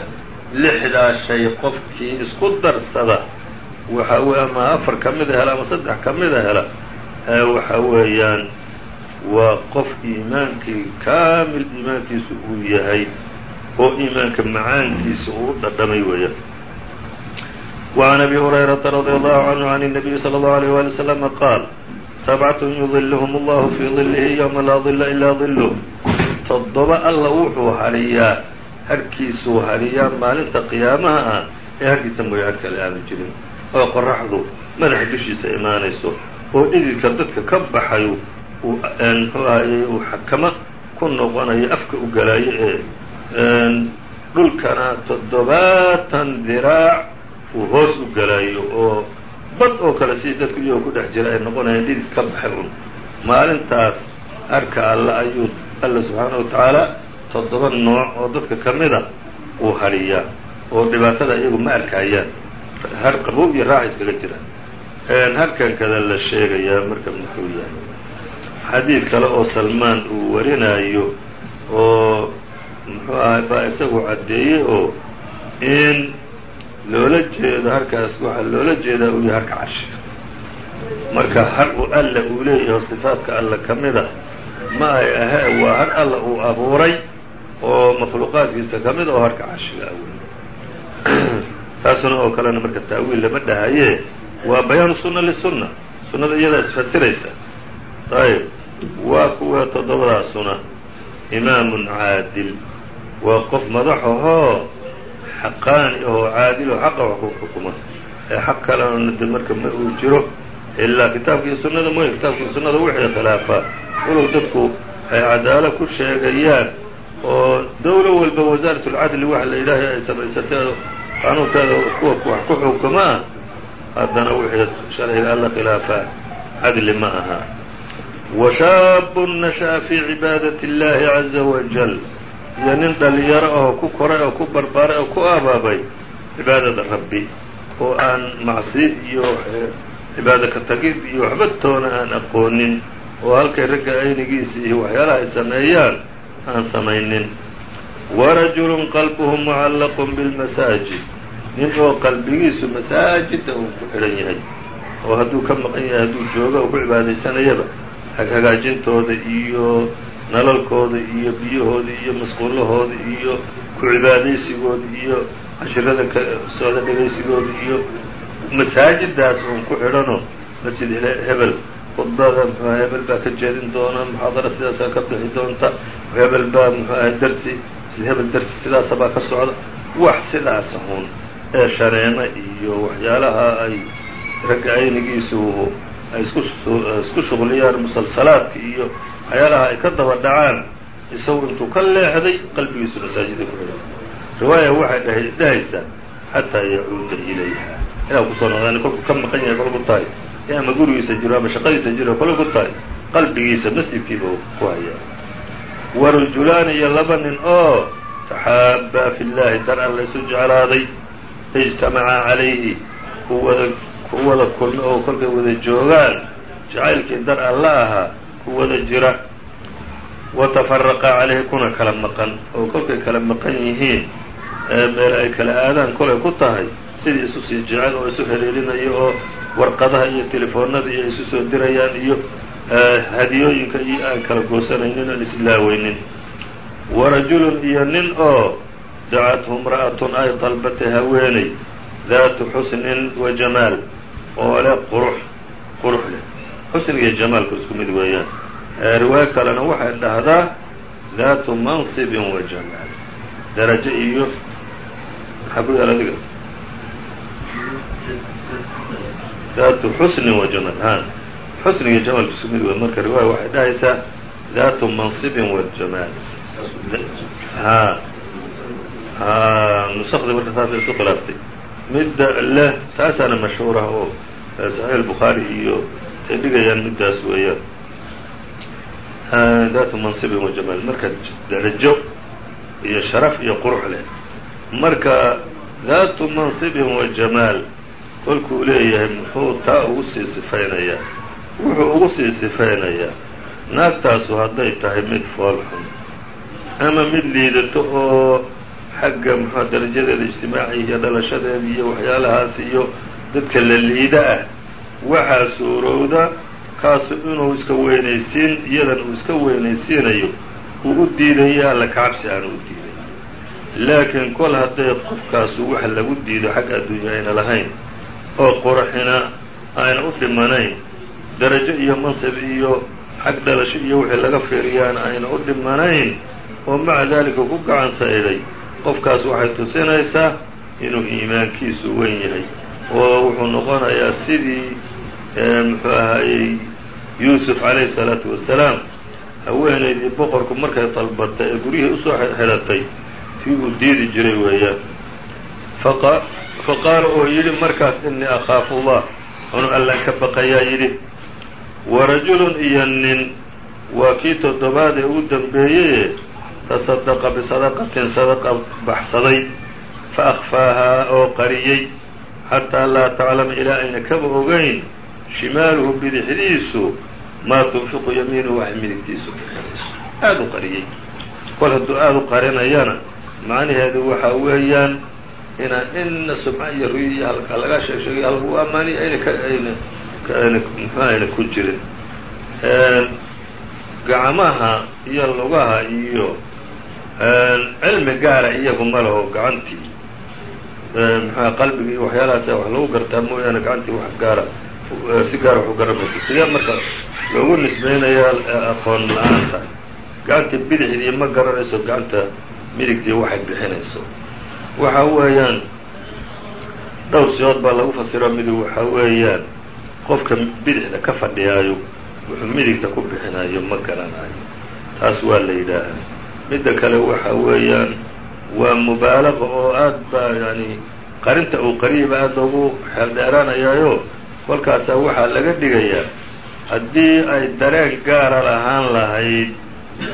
lixdaa shay qofkii isku darsada waxa weye ama afar ka mida hela ama saddex ka mida hela waxa weeyaan waa qof iimaankii kaamil iimaankiisu uu yahay oo iimaanka macaankiisa uu u dhadhamay weeyaan وعn أbي هريرaةa رضي الله عنه عن النبي صلى الله عليه ولي وسلم qاal sabcatu yudiluhum allahu fii dilihi yowma laa dila ilaa diluh toddoba alla wuxuu hariyaa harkiisuu hariyaa maalinta qiyaamaha ah ee harkiisa mooya har kale aanu jirin oo qoraxdu madaxa dushiisa imaanayso oo dhididka dadka ka baxayo uu muxuu ahayey uu xakamo ku noqonayo afka u galayo ee dhulkana toddobaatan diraac uu hoos u galayo oo bad oo kale sidii dadku iyagoo ku dhex jira ay noqonayaan dhidid ka baxay un maalintaas harka alla ayuu alla subxaanahu wa tacaala toddoba nooc oo dadka ka mida uu hadhiyaa oo dhibaatada iyagu ma arkayaan har qabow iyo raaxa iskaga jira. Halkan kada la sheegayaa marka muxuu yahay xadiid kale oo salmaan uu warinayo oo muxuu ahay baa isagu caddeeyey oo in loola jeedo harkaas waxaa loola jeedaa uu yahay harka carshiga marka har u alla uu leeyaho sifaadka alla ka mid a ma ay ahe waa har alla uu abuuray oo makhluuqaadkiisa ka mid oo harka carshiga awey taasuna oo kalena marka ta'wiil lama dhahaye waa bayaanu sunna lisunna sunnada iyadaa isfasiraysa. Ayb waa kuwa toddobadaasuna imaamun caadil. Waa qof madaxahoo xaqaani oo caadil oo xaqa wax ku xukuma. Ee xaq kalena de marka ma uu jiro ilaa kitaabka iyo sunnada mooye kitaabka iyo sunnada wixii khilaafaa walow dadku ay cadaalo ku sheegayaan oo dowlo walba wasaarat اlcadli waxa la yidhaahay ay samaysatay qaanuunkeeda kuwa wax ku xukuma ah haddana wixii sharciga alla khilaafaa cadli ma aha. Washaabu nasha'a fii cibaadati اllahi caza wajal iyo nin dhalinyaro ahoo ku koray oo ku barbaaray oo ku abaabay cibaadada rabbi oo aan macsi iyo cibaado ka tagid iyo waxba toona aan aqoonin oo halkay ragga aynigiisa iyo waxyaalaha ay sameeyaan aan samaynin. Warajulun qalbuhu mucallaqun bilmasaajid nin oo qalbigiisu masaajidda uu ku xidhan yahay oo hadduu ka maqan yahay hadduu jooga uu ku cibaadaysanayaba hagaajintooda iyo nalalkooda iyo biyahooda iyo masquulahooda iyo ku cibaadaysigooda iyo cashirada ka socda dhegaysigooda iyo masaajiddaas uun ku xidhanoo masjid hebel. Khudbada muxuu aha hebel baa ka jeedin doona muxaadara sidaasaa ka bixi doonta. Hebel baa muxuu aha dersi hebel dersi sidaasa baa ka socda. Wax sidaasa hun ee shareeno iyo waxyaalaha ay ragga aynigiisu ay isku isku shuqliyaan musalsalaadka iyo waxyaalaha ay ka daba dhacaan isagu intuu ka leexday qalbigiisu masaajida ku xidhan riwaaya waxay dhahaysaa xataa yacuuda ilayha. Inaa ku soo noqdaan kolku ka maqan yahay kolku tahay. Ama gurigiisa jiro ama shaqadiisa jiro kole ku tahay. Qalbigiisa masjidkiiba ku hayaa. Warujulaani iyo laba nin oo taxaabaa fi llahi dar an laysu jeclaaday ijtamacaa calayhi ku wada ku wada kulma oo kolkay wada joogaan jacaylkii dar an la ahaa ku wada jira watafaraqa calayhi kuna kala maqan. Oo kolkay kala maqan yihiin meel ay kala aadaan kolay ku tahay sidii isu sii jecel oo isu xiriirinayo oo warqadaha iyo telefoonada iyo isu soo dirayaan iyo hadiyooyinka iyo aan kala goosanaynin aan islaaweynin warajulun iyo nin oo dacathu imra'atun ay dalbatay haweeney daatu xusnin wa jamaal oo leh qurux qurux leh xusniga iyo jamaalku isku mid weeyaan. Riwaayo kalena waxay dhahdaa daatu mansibin wa jamaal darajo iyo maxaa ku yaal adiga daatu xusnin wa jamaal ha xusniga jamaalku isku mid wey marka riwaaya waxay dhahaysaa daatu mansibin wa jamaal ha nusakda marka saasay isu khilaaftay midda leh taasaana mashhuur ah oo saxiix albukhaari iyo ay dhigayaan middaas weeyaan. Daatu mansibin wa jamaal marka darajo iyo sharaf iyo qurux leh. Marka daatu mansibin wa jamaal kolkuu leeyahay muxuu taa ugu sii sifaynayaa wuxuu ugu sii sifaynayaa naagtaasu hadday tahay mid fool xun ama mid liidato oo xagga muxua darajadeeda ijtimaaciya iyo dhalashadeeda iyo waxyaalahaas iyo dadka la liida ah waxaa suurowda kaasu inuu iska weynaysiin iyadan uu iska weynaysiinayo uu u diidayo alla kacabsi aanu u diiday laakiin kol hadday qofkaasu wax lagu diido xagga adduunya ayna lahayn oo qurxina ayna u dhimanayn darajo iyo mansib iyo xag dhalasho iyo wixii laga fiiriyaana ayna u dhimanayn oo maca daalika ku gacan sayday qofkaas waxay tusinaysaa inuu iimaankiisu weyn yahay oo wuxuu noqonayaa sidii muxuu ahaayey yuusuf calayhi salaatu wasalaam haweenaydii boqorku markay dalbatay ee guryihii u soo xidhatay tii uu diidi jiray weeyaan fa qaala oo yidhi markaas innii akhaafu allah. Anu allan ka baqayaa yidhi wa rajulun iyo nin waa kii toddobaad ee ugu dambeeyeye tasadaqa bisadaqatin sadaqa baxsaday fa akhfaahaa oo qariyey xataa laa taclama ilaa ayna kaba ogayn shimaaluhu bidixdiisu maa tunfiqu yamiinuhu waxay midigtiisu bixinayso aada u qariyey kol hadduu aada u qarinayana macnaheedu waxa weeyaan inaan inna sumca iyo ruyi iyo halka laga sheeg sheegay halku amaaniy ayna ka ayna ayna ku jirin gacmaha iyo lugaha iyo cilmi gaara iyagu ma laho gacantii muxua qalbiga iyo waxyaalahaas wax lagu gartaa mooyaane gacantii wax gaara si gaara wax u garan karta sidee marka loogu nisbaynayaa aqoon la'aanta? Gacanta bidixdii ma garanayso gacanta midigtii waxay bixinayso. Waxa weeyaan dhowr siyood baa lagu fasiro midig waxa weeyaan qofka bidixda ka fadhiyaayo wuxuu midigta ku bixinayo ma garanayo taas waa la yidhaahaa. Midda kale waxa weeyaan waa mubaalaqa oo aad baa yani qarinta uu qariyaba aad loogu xeeldheeraanayaayo kolkaasaa waxaa laga dhigayaa haddii ay dareen gaara lahaan lahayd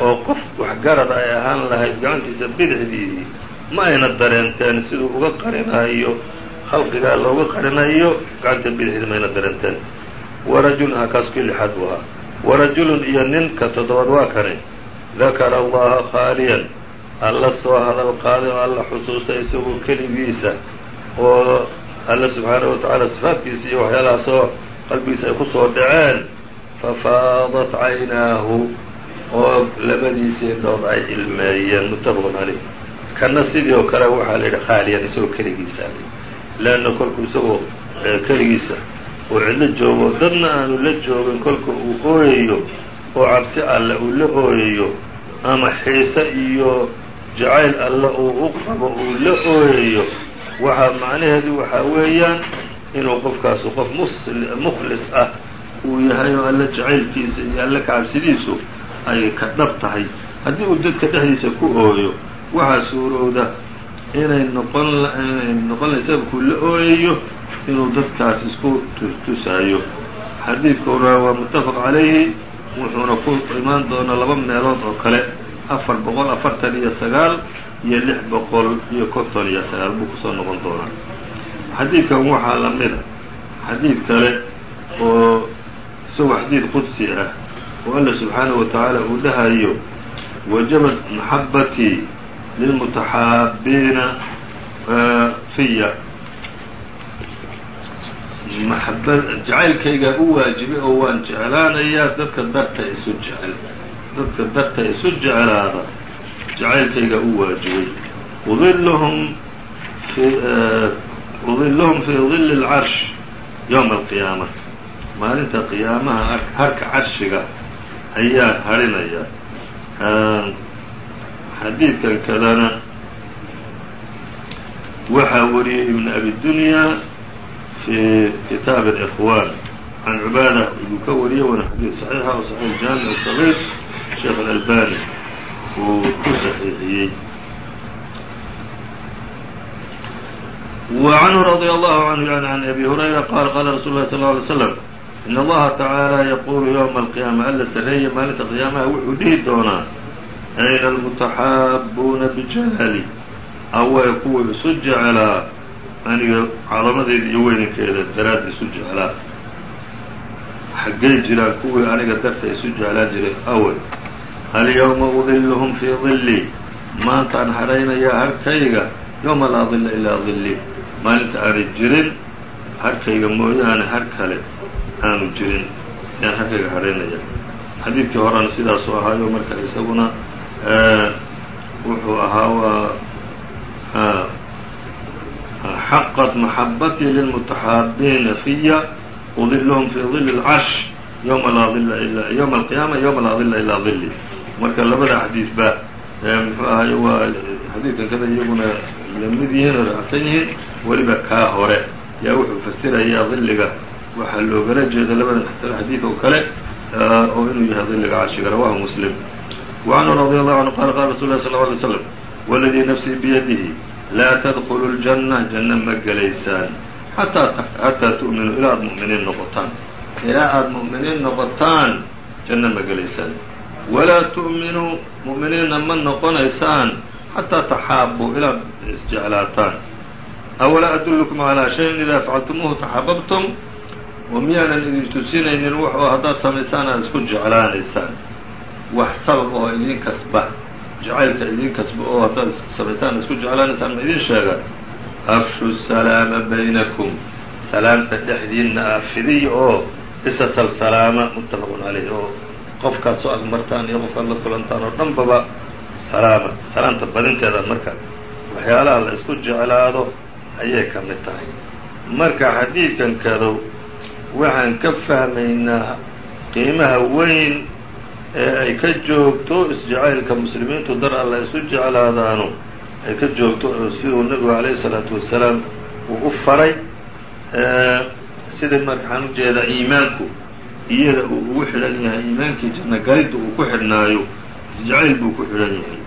oo qof waxgarad ay ahaan lahayd gacantiisa bidixdii ma ayna dareenteen siduu uga qarinayo khalqigaa looga qarinayo gacanta bidixdii ma ayna dareenteen. Warajulun hakaasku lixaad buu ahaa warajulun iyo ninka toddobaad waa kani. Dakara allaha khaaliyan alla soo hadal qaaday oo alla xusuustay isagoo keligiisa oo alla subxaanahu wa tacaala sifaadkiisa iyo waxyaalahaasoo qalbigiisa ay ku soo dhaceen fafaadat caynaahu oo labadiisii dhood ay ilmeeyeen muttafaqun caleyh kana sidii oo kale waxaa la yidhi khaaliyan isagoo keligiisa leanna kolku isagoo keligiisa oo cidlo joogo dadna aanu la joogin kolka uu ooyayo oo cabsi alle uu la ooyayo ama xiise iyo jacayl alle uu u qabo uu la ooyayo waxaa macnaheedu waxaa weeyaan inuu qofkaasu qof mukhlis ah uu yahay oo alle jacaylkiisa iyo alle kacabsidiisu ay ka dhab tahay. Haddii uu dadka dhexdiisa ku ooyo waxaa suurowda inay noqon inay noqonaysa sababkuu la ooyayo inuu dadkaas isku tustusaayo xadiidkuna waa muttafaq calayhi wuxuuna ku imaan doonaa laba meelood oo kale afar boqol afartan iyo sagaal iyo lix boqol iyo konton iyo sagaal buu ku soo noqon doonaa. Xadiidkan waxaa la mida xadiid kale oo isagoo xadiid qudsi ah oo alla subxaanahu wa tacaala uu dhahayo wajabat maxabatii lilmutaxaabiina fiya maxaba jacaylkaygaa u waajibay oo waan jeclaanayaa dadka darta isu jecel dadka darta isu jeclaada jacaylkaygaa u waajibay. Udilhum udilhum fii dili اlcarsh yowma alqiyaama maalinta qiyaamaha harka carshiga ayaa harinaya. Xadiidkan kalena waxaa wariyey ibn abi dunya fi kitaab اإkhwan can cubaada ayuu ka wariyey waana xadiid صaxiixa oo صaxiix jaamic صaغيir sheekh اlalbani uu ku saxiixiyey وعنه رضي الله عنه يعني عن أبي هريرة قال قال رsuل الله صلى اه عليه وسلم إن allaha tacaalى yaqulu yowma alqiyaama alla sarreeya maalinta qiyaamaha wuxuu dhihi doonaa ayna almutaxaabuuna bijalaali awee kuwa isu jecelaa aniga cadamadeeda iyo weynankeeda daraadda isu jeclaa. Xaggay jiraan kuwii aniga darta isu jeclaan jiray awe alyawma udilluhum fii dilli maantaan hadhaynayaa harkayga? Yowma laa dilla ilaa dilli maalinta aanay jirin harkayga mooyaane har kale aanu jirin. Ayaan harkayga hadhaynaya. Xadiidkii horena sidaasuu ahaayo marka isaguna wuxuu ahaa waa xaqat maxabatii lilmutaxaabiina fiya udilhum fii dili اlcarsh yowma laa dila ila yowma alqiyaama yowma laa dila ilaa dili marka labada xadiidba muxuu ahay waa xadiidkan kada iyaguna lamid yihiin oo raacsan yihiin weliba kaa hore yaa wuxuu fasirayaa diliga waxaa loogala jeeda labadan xadiid oo kale oo inuu yahay diliga carshiga rawahu muslim وعنه رضي الله عنه قال قال رsuل الله صلى اه عليه وسلم والذي نفسي بيده laa tadkulu ljanna janna ma gelaysaan xataa tuminu ilaa aada mu'miniin noqotaan ilaa aada mu'miniin noqotaan janna ma gelaysaan walaa tu'minuu mu'miniinna ma noqonaysaan xataa taxaabuu ilaad isjeclaataan awalaa adullukum calaa shayin idaa facaltumuuhu taxababtum oo miyaanan idin tusinaynin wuxuu haddaad samaysaan aad isku jeclaanaysaan wax sabab oo idin kasba jacaylka idin kasba oo haddaad samaysaan isku jeclaanaysaan ma idin sheega afshu salaama baynakum salaamta dhexdiinna ah oo isasal salaama muttafaqun calayh oo qofkaad soo agmartaan iyo qofkaad la kulantaan oo dhanbaba salaama salaamta badinteeda marka waxyaalaha la isku jeclaado ayay ka mid tahay marka xadiidkan kadow waxaan ka fahmaynaa qiimaha weyn ee ay ka joogto isjacaylka muslimiintu dar alla isu jeclaadaano. Ay ka joogto siduu nebigu calayhi isalaatu wasalaam uu u faray sidai markaan u jeedaa iimaanku iyada uu ugu xidhan yahay iimaankii janno galidda uu ku xidhnaayo isjacayl buu ku xidhan yahay.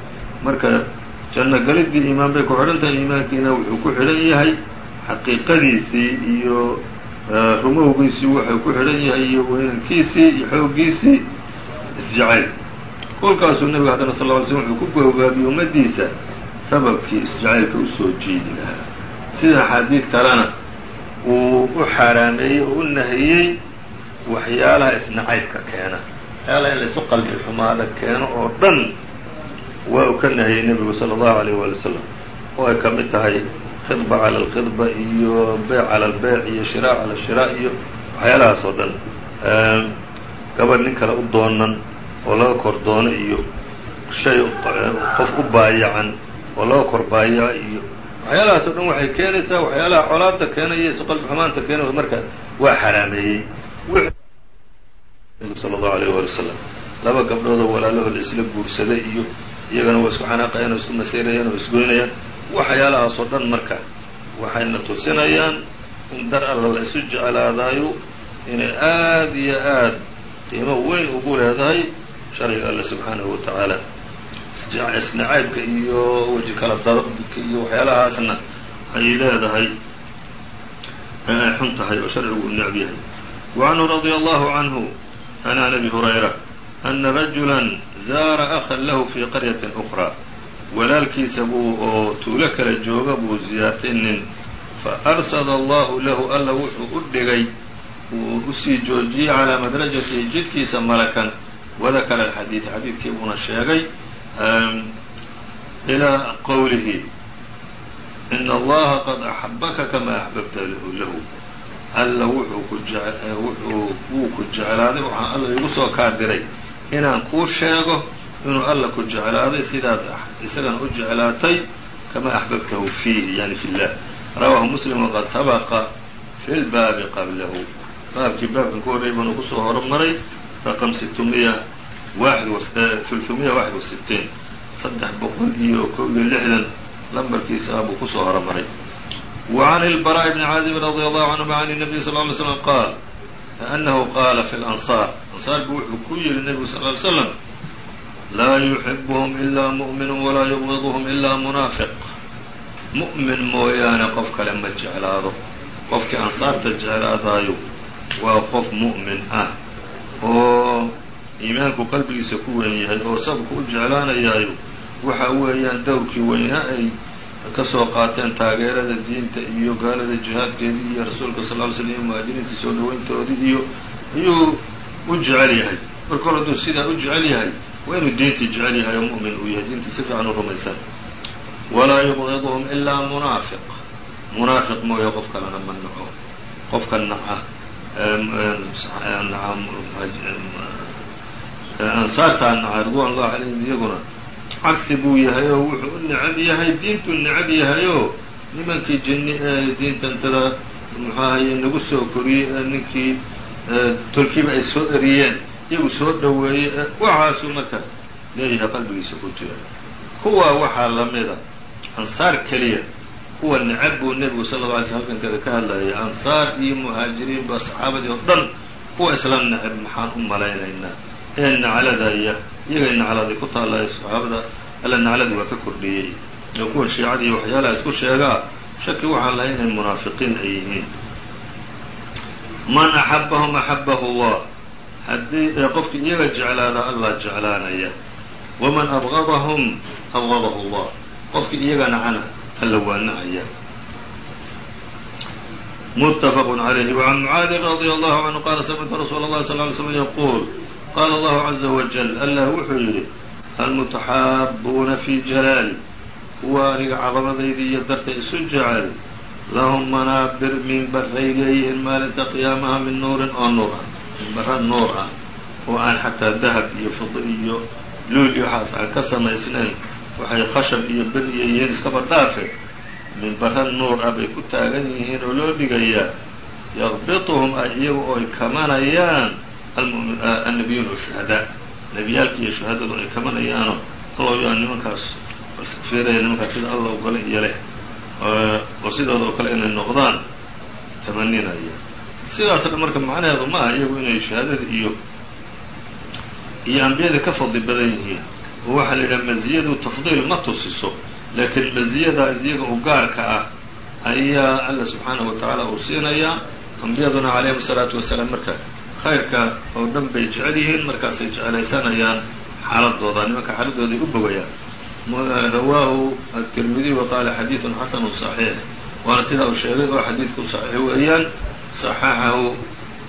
Marka janno galiddii iimaan bay ku xidhan tahay iimaankiina wuxuu ku xidhan yahay xaqiiqadiisii iyo rumowgiisii wuxuu ku xidhan yahay iyo weynankiisii iyo xooggiisii isjacayl kolkaasuu nebiga haddana sal ly slm wuxuu ku googaabiyey ummaddiisa sababkii isjacaylka u soo jiidi lahaa. Sida axaadiid kalena uu u xaaraameeyey oo u nahiyey waxyaalaha isnacaybka keena. Waxyaalaha in laysu qalbi xumaada keeno oo dhan waa uu ka nahiyey nebigu sala allahu alayh waali wasalam oo ay ka mid tahay khidba cala alkhidba iyo beyc cala albeyc iyo shiraa cala shiraa iyo waxyaalahaas oo dhan gabadh nin kale u doonan oo laga kor doono iyo shay qof u baayacan oo laga kor baayaca iyo waxyaalahaas o dhan waxay keenaysaa waxyaalaha colaada keenaya isu qalbi xumaanta keenay marka waa xaraameeyey. Sala allahu alayh waali wasalam laba gabdhoodoo walaalahooda isla guursaday iyo iyagana waa isku xanaaqayaan oo isku masayrayaan oo isgoynayaan waxyaalahaas oo dhan marka waxayna tusinayaan in dar alla la isu jeclaadaayo inay aad iyo aad qiimo weyn ugu leedahay sharciga alle subxaanahu wa tacaala. Isnacaybka iyo weji kala darabka iyo waxyaalahaasna ay leedahay ee ay xun tahay oo sharcigu u necb yahay. Wacanhu radia allahu canhu can an abi hurayra ana rajula zaara akhan lahu fii qaryatin ukhraa walaalkiisa buu oo tuulo kale jooga buu ziyaartay nin. Fa arsada allahu lahu alla wuxuu u dhigay uu u sii joojiyey calىa madrajatihi jidkiisa malakan. Wadakara alxadiid xadiidkii buuna sheegay ilىa qowlihi in allaha qad axabaka kama axbabta lahu alla wuxuu ku jewuxuu e, wuu ku jeclaaday waxaa alla igu soo kaa diray inaan kuu sheego inuu alla ku jeclaaday sidaad isagana u jeclaatay kama axbabtahu fiihi yani fi llah rawaahu muslim waqad sabaqa fi lbaabi qablahu baabkii baabkan ku horreyay baanu kusoo hormaray raqam situmiya waaxid ulfumiya waaxid wasittiin saddex boqol iyo kow iyo lixdan lambarkiisa buu kusoo hormaray وعن البراء بن عازب رضي الله عنهma عن النبي صلى اه عليه وسلم qاal أنه qاla في الأنصاar أنصاarku wuxuu ku yihi نبgu صلى اه عليه وسلم laa يحبهم إلا مؤمن وlaa يبغضهم إلا منaaفق مؤmin mooyaane qof kale ma jeclaado qofkii ansaarta jeclaadaayo waa qof muؤmin ah oo iimaanku qalbigiisa ku weyn yahay oo sababku u jeclaanayaayo waxa weeyaan dowrkii weynaa ay ka soo qaateen taageerada diinta iyo gaalada jihaadkeedii iyo rasuulka sal ly slm iyo muhaajiriintii soo dhaweyntoodii iyo ayuu u jecel yahay. Marka hore hadduu sidaa u jecel yahay waa inuu diintii jecel yahay oo mu'min uu yahay diintii si fiican u rumaysan walaa yubqiduhum ilaa munaafiq. Munaafiq mooye qof kalena ma naco qofka naca. ansaartaa calayhim iyaguna cagsi buu yahay oo wuxuu necab yahay diintuu necab yahay oo nimankii jinni ee diintantada muxuu ahaye nagu soo koriyey ee ninkii tolkiiba ay soo eriyeen iyagu soo dhoweeyey ee waxaasuu marka leeyahay qalbigiisa ku jira. Kuwa waxaa lamida ansaar keliya kuwa necab buu nebigu sala lla alay sl halkankeeda ka hadlayay ansaar iyo muhaajiriin ba saxaabadii oo dhan kuwa isla necab maxaan u malaynaynaa ee nacladaya iyagay nacladii ku taallay saxaabada alla nacladii waa ka kordhiyey. Oo kuwa shiicadii waxyaalaha isku sheegaa shaki waxaan lahay inay munaafiqiin ay yihiin. Man axabahum axabahu allah. Haddii qofkii iyaga jeclaada allah jeclaanaya. Waman abgadahum abgadahu allah. Qofkii iyaga nacana alla waa nacaya متفق عليه وعن معاذ رضي الله عنه قال سمعت رsuuل الله صلى اه عليه وسلم يقول قال الله عزa وجل allah wuxuu yidhi المتxaabuuna في جلاaلي kuwa aniga cadamadayda iyo darta isu jecel lahum manaabir minbaray leeyihiin maalinta qiyaamaha min nuurin oo nuur ah minbara nuur ah oo aan xataa dahab iyo fid iyo luul iyo waxaas aan ka samaysnayn waxay khashab iyo ber iyo yihiin iskaba dhaafe minbara nuur ah bay ku taagan yihiin oo loo dhigayaa yaqbituhum ay iyagu oy kamanayaan annabiyuuna washuhadaa nebiyaalki iyo shuhadadu ay kamanayaano allow yaa nimankaas fiiraya nimankaas sida alla ogole iyo leh. Oo sidooda oo kale inay noqdaan tamaninaya sidaas dhan marka macnaheedu ma aha iyagu inay shahaadada iyo iyo ambiyada ka fadli badan yihiin oo waxaa la yidhaha maziyadu tafdiil ma tusiso laakiin maziyadaas iyaga u gaarka ah ayaa alla subxaanahu wa tacaala uu siinayaa ambiyaduna calayhim asalaatu wasalaam marka khayrka oo dhan bay jecel yihiin markaasay jeclaysanayaan xaaladooda nimanka xaaladooday u bogayaan rawaahu aلtirmidiy wa qaala xadiiثun xasanu صaxiix waana sidaa uu sheegay oo xadiidku صaxiix weeyaan صaxaxahu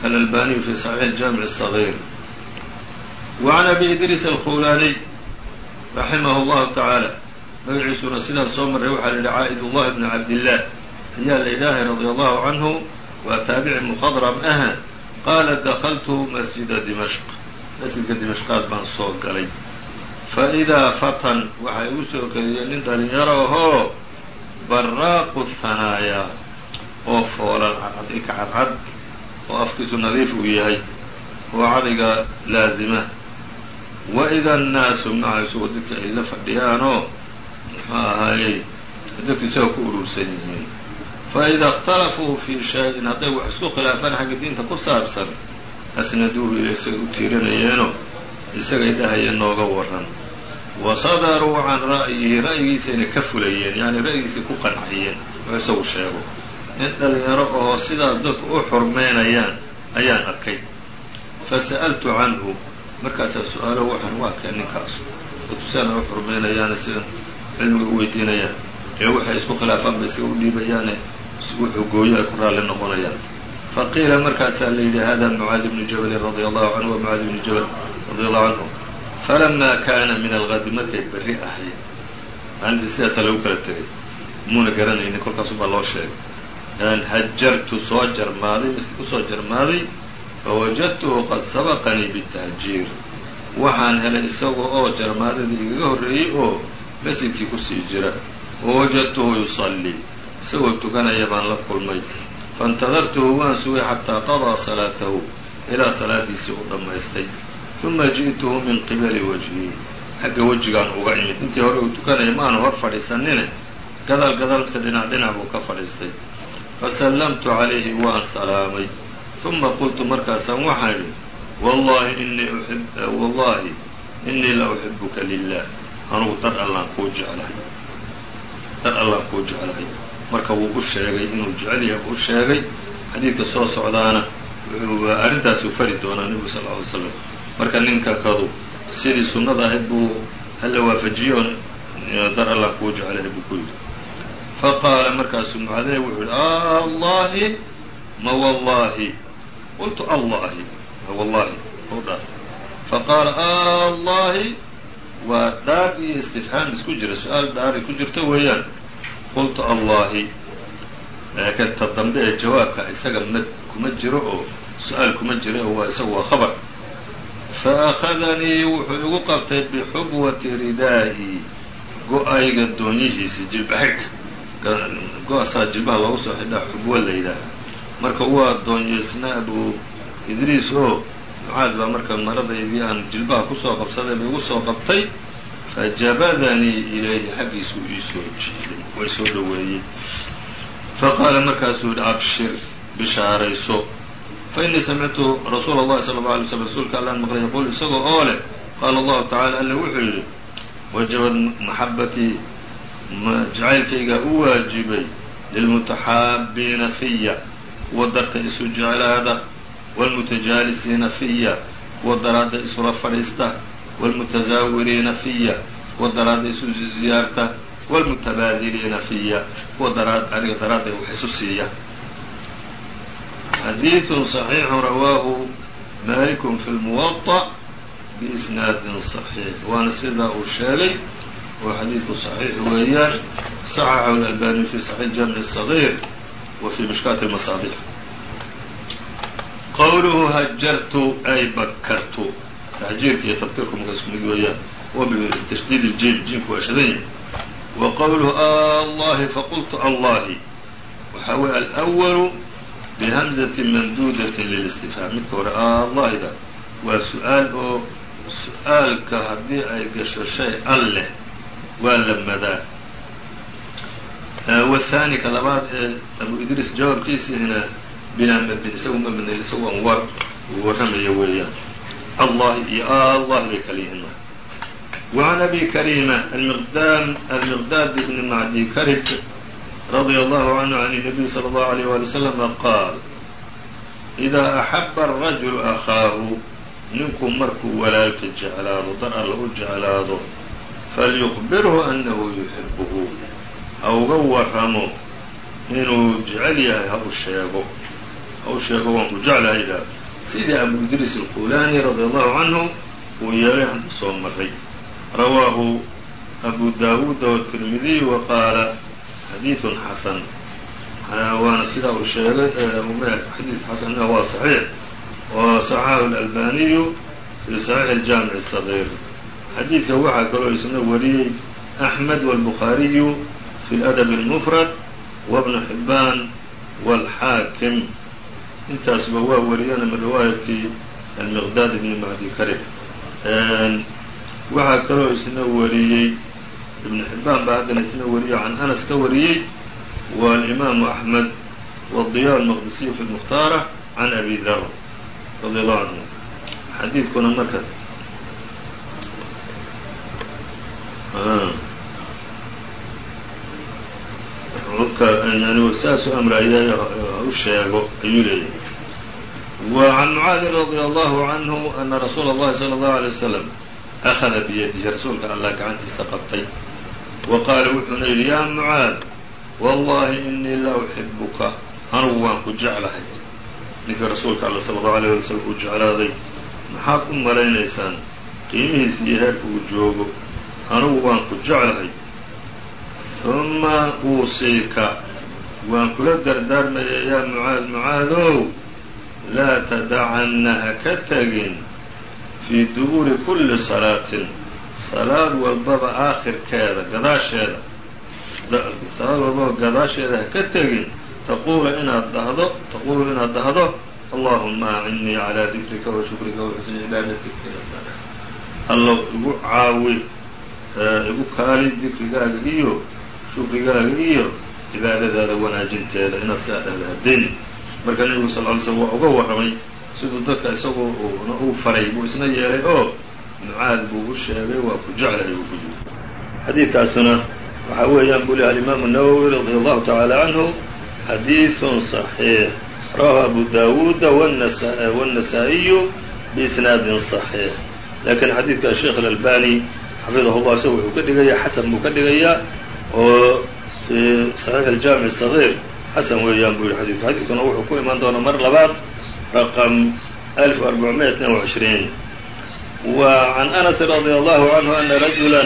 alalbaniyu fi صaxiix jaamiع الصغيr وعn abi idriis alkhulaaniy raximah اllahu tacaala magaciisuna sidaan soo marray waxaa la yidhi caa'idullah bn cabdillaah ayaa la yidhaahay radia allahu canhu waa taabici mukhadram khadram aha qaala dakaltu masjida dimashq. Masjidka dimashqaad baan soo galay. Faidaa fatan waxay igu soo keliya nin dhalinyaro ahoo baraaqu hanaayaa oo foolan cadcadika cadcad. Oo afkiisu nadiif uu yahay. Oo cadiga laazima wa ida annaasu maca isagoo dadka ay la fadhiyaanoo muxuu ahaayey dadku isagoo ku urursan yihiin fa ida اkhtalafuu fii shay-in hadday wax isku khilaafaan xagga diinta ku saabsan asnaduuhu ila isaga u tiiranayeeno isagay dhahayeen nooga waran wa sadaruu can ra'yihi ra'yigiisayna ka fulayeen yacni ra'yigiisay ku qanciyeen wuxuu isagu sheego in dhalinyaro oo sidaa dadku u xurmeynayaan ayaan arkay fasa'altu canhu markaasaa su'aalo waxaan u arkay ninkaas. Dadku sidaana u xurmeynayaane sida cilmiga u weydiinayaan. Ee waxay isku khilaafaan bay isaga u dhiibayaane wuxuu gooyo ay ku raalli noqonayaan faqiila markaasaa la yidhi hada mucaad bnu jabalin radia allahu canhu wa mucaad bnu jabal radia allahu canhu falamaa kaana min algadi markay berri ahayd. Maalintii sidaasaa lagu kala tegay. Muuna garanaynin kolkaasubaa loo sheegay. Hajartu soo jarmaaday u soo jarmaaday fawajadtuhu qad sabaqanii bitahjiir waxaan helay isaga oo jarmaadadii igaga horreeyey oo masjidkii ku sii jira wawajadtuhu yusallii isagoo tukanaya baan la kulmay faintadartuhu waan sugay xataa qadaa salaatahu ilaa salaadiisii u dhammaystay uma ji'tuhu min qibali wajhii xagga wejigaan uga imid intii hore uu tukanaya maanu hor fadhiisanine gadaal gadaal mise dhinac dhinac buu ka fadhiistay fasallamtu calayhi waan salaamay uma qultu markaasaan waxaan idhi wallahi inii wallahi inii la uxibuka lilah anugu dar allaan kuu jeclahay dar allaan kuu jeclahay marka wuu u sheegay inuu jecel yahay u sheegay xadiidka soo socdaana arrintaasuu fari doonaa nebigu sal ly slam marka ninka kadu sidii sunnada ahayd buu hala waafajiyo dar allaan kuu jeclahay buu ku yidhi faqaala markaasuu mucadee wuxuu yihi allahi ma wallahi qultu allahi wallahi u dhaar faqaala allahi waa dhaar iyo istifhaam isku jira su'aal dhaaray ku jirto weeyaan qultu allahi ta dambe ee jawaabka isaga ma kuma jiro oo su'aal kuma jira oo waa isaga waa khabar fa akhadanii wuxuu igu qabtay bixubwati ridaa'i go'ayga doonyihiisi jilbaxidhka jilbaha loogu soo xidhaa xubwo la marka waa doonyeysna abu idriis oo mucaad baa marka maradaydii aan jilbaha ku soo qabsaday ba igu soo qabtay. Fajabadanii ilayhi xaggiisuu iisoo jiiday waa isoo dhoweeyey faqaala markaasuu yihi abshir bishaarayso. Fa innii samictu rasuula اllahi sala اllau alay slm rasuulka allaan maqlay yaquul isagoo oo leh qaala allahu tacala alla wuxuu yidhi wajabad maxabatii jacaylkaygaa u waajibay lilmutaxaabiina fiya kuwa darta isu jeclaada wاlmutajaalisiina fiya kuwa daraadda isula fadhiista wاlmutazaawiriina fiya kuwa daraadda isu ziyaarta wاlmutabaadiliina fiya kuwa daraad aniga daraadda wax isu siiya xadiiث صaxiixu rawaahu malik fi اlmuwaطأ biisnaadin صaxiix waana sidaa uu sheegay oo xadiidku صaxiix weeyaan صaxaxahu اlalbani fi صaxiix jamc الصغيir wa fii mishkaati masaabix qowluhu hajartu ay bakartu taxjiirka iyo tabkiirku marka isku mid weeyaan wa bitashdiid iljiim jiimku waa shadan yahay wa qowluhu allahi faqultu allahi waxaa weye alأwalu bihamzati manduudati lilistifhaam midka hore allahida waa su'aal oo su'aalka haddii ay gasho shay alleh waa la madaa wthaani ka labaad ee abu idriis jawaabkiisiina bilaa madin isagu ma madin isagu an war uu warramaya weeyaan allahi iyo allah bay kala yihiin وعn abi karima almiqdaad bn macdi karib radي allahu canhu can الnabiy slى اllahu عalيه wali wslama qaal إidaa axaba الrajulu akhaahu ninku markuu walaalka jeclaado dar alla u jeclaado falyuqbirhu anahu yuxibuhu ha uga waramo inuu jecel yahay ha u sheego. Ha u sheego waan ku jeclahay ihaah sidii abu idriis alqulaani radi allahu canhu uu yeelay hanku soo maray rawaahu abu daawuud wtirmidiy wa qaala xadiidun xasan waana sidaa uu sheegay xadiid xasanna waa saxiix. Oo saxaxahu lalbaniyu fii saxiix aljaamici sagiir xadiidka waxaa kaloo isna wariyey axmed walbukhaariyu fi اladab الmfrad wbnu xibaan wاlxaakim intaasba waa wariyana min riwaayati almiqdaad bni macdi karib waxaa kaloo isna wariyey ibn xibaan baa haddana isna wariyo can anas ka wariyey walimaamu axmed wadiya almaqdisiyu fi lmukhtaara can abi dar radi allahu canhu xadiidkuna marka yani saasu amraya u sheego ayuu leeyahay wa can mucaadin radi allahu canhu ana rasuula اllahi salى اllahu alay wasalam akhada biyadihi rasuulka allah gacantiisa qabtay wa qaala wuxuuna yidhi yaa mucaad wallahi inii la uxibuka anugu waan ku jeclahay ninka rasuulka alla sala allahu alayh wala slam uu jeclaaday maxaad u malaynaysaan qiimihiisa iyo heerka uu joogo anugu waan ku jeclahay uma uusiika waan kula dardaarmaya yaa mucaad mucaadow. Laa tadacanna ha ka tegin fii dubuuri kulli salaatin. Salaad walbaba aakhirkeeda gadaasheeda. Salaad walbaba gadaasheeda ha ka tegin. Taquula inaad dhahdo taquulu inaad dhahdo allahuma acinnii calaa dikrika wa shukrika wa xusni cibaadatik. Allow igu caawi igu kaali dikrigaaga shukrigaaga iyo cibaadadaada wanaajinteeda inaad sidaa dhahda haddayn marka nebigu sal ly slm waa uga warramay siduu dadka isagu na uu faray buu isna yeelay oo mucaad buu u sheegay waa ku jeclay buu ku yiri xadiidkaasuna waxaa weeyaan buu lehy alimaamu nawowi radi allahu tacaala canhu xadiiثun صaxiix rawahu abu dawuuda wالnasaa-iyu biisnaadin صaxiix lakin xadiidka sheekh alalbani xafidahu llah isaga wuxuu ka dhigayaa xasan buu ka dhigayaa oo saxiix aljaamic sagiir xasan weeyaan buu yihi xadidku xadiidkuna wuxuu ku imaan doonaa mar labaad raqam alf arbacmiya itnaan وعishriin wa can anas radi allahu canhu ana rajula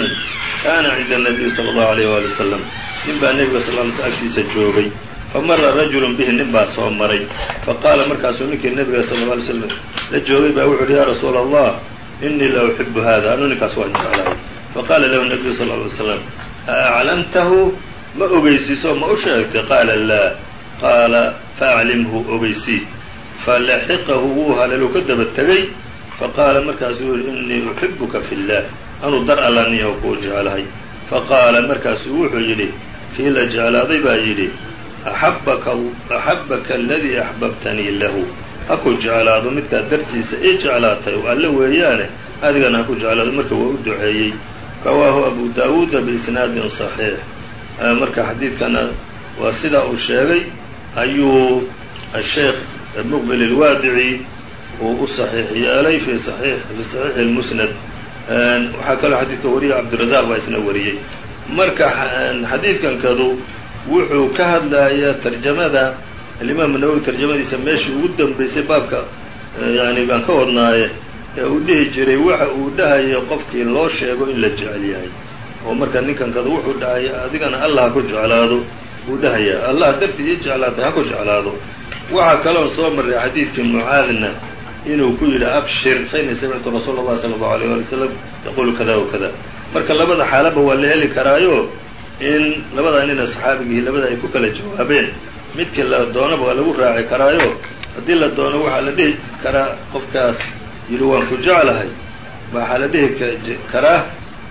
kana cinda الnabiy salى اllahu alayh wali wasalam nin baa nebiga sal ly sl agtiisa joogay famara rajulu bihi nin baa soo maray faqaala markaasuu ninkii nebiga sal lla alay slam la joogay baa wuxu uhi ya rasuula allah inii la uxibu hada anuu ninkaas waan jeclahay faqaala lahu nabiyu sal ly slam aaclamtahu ma ogeysiiso ma u sheegtay qaala laa qaala faaclimhu ogeysii falaxiqahu wuu haleeluu ka daba tegey faqaala markaasuu yihi inii uxibuka fi اllah anuu dar allaniyaho kuu jeclahay faqaala markaasuu wuxuu yidhi kii la jeclaaday baa yidhi axabaka aladii axbabtanii lahu ha ku jeclaado midkaad dartiisa ii jeclaatay oo alle weeyaane adigana ha ku jeclaado marka waa u duceeyey rawaahu abu daawuuda biisnaadin صaxiix marka xadiidkana waa sidaa uu sheegay ayuu asheekh muqbil ilwaadici uu u saxiix yeelay fi saxiix اlmusnad waxaa kaloo xadiidka wariyay cabdirazaq baa isna wariyey. Marka xadiidkankadu wuxuu ka hadlayaa tarjamada alimaam nawowi tarjamadiisa meeshii ugu dambeysay baabka yani baan ka wadnaaye ee uu dhihi jiray waxa uu dhahayo qofkii loo sheego in la jecel yahay. Oo marka ninkan kada wuxuu dhahay adigana allah ha ku jeclaado buu dhahayaa. Allah dartii ii jeclaatay ha ku jeclaado. Waxaa kaloon soo marray xadiidkii mucaadna inuu ku yidhi abshir faini samictu rasuul allahi sala allahu alayh ali wasalam yaquulu kada wa kada marka labada xaalaba waa la heli karaayo in labadaa nina saxaabigii labada ay ku kala jawaabeen. Midkii la doonaba waa lagu raaci karaayo. Haddii la doono waxaa la dhihi karaa qofkaas yidhi waan ku jeclahay waxaa la dhihi karaa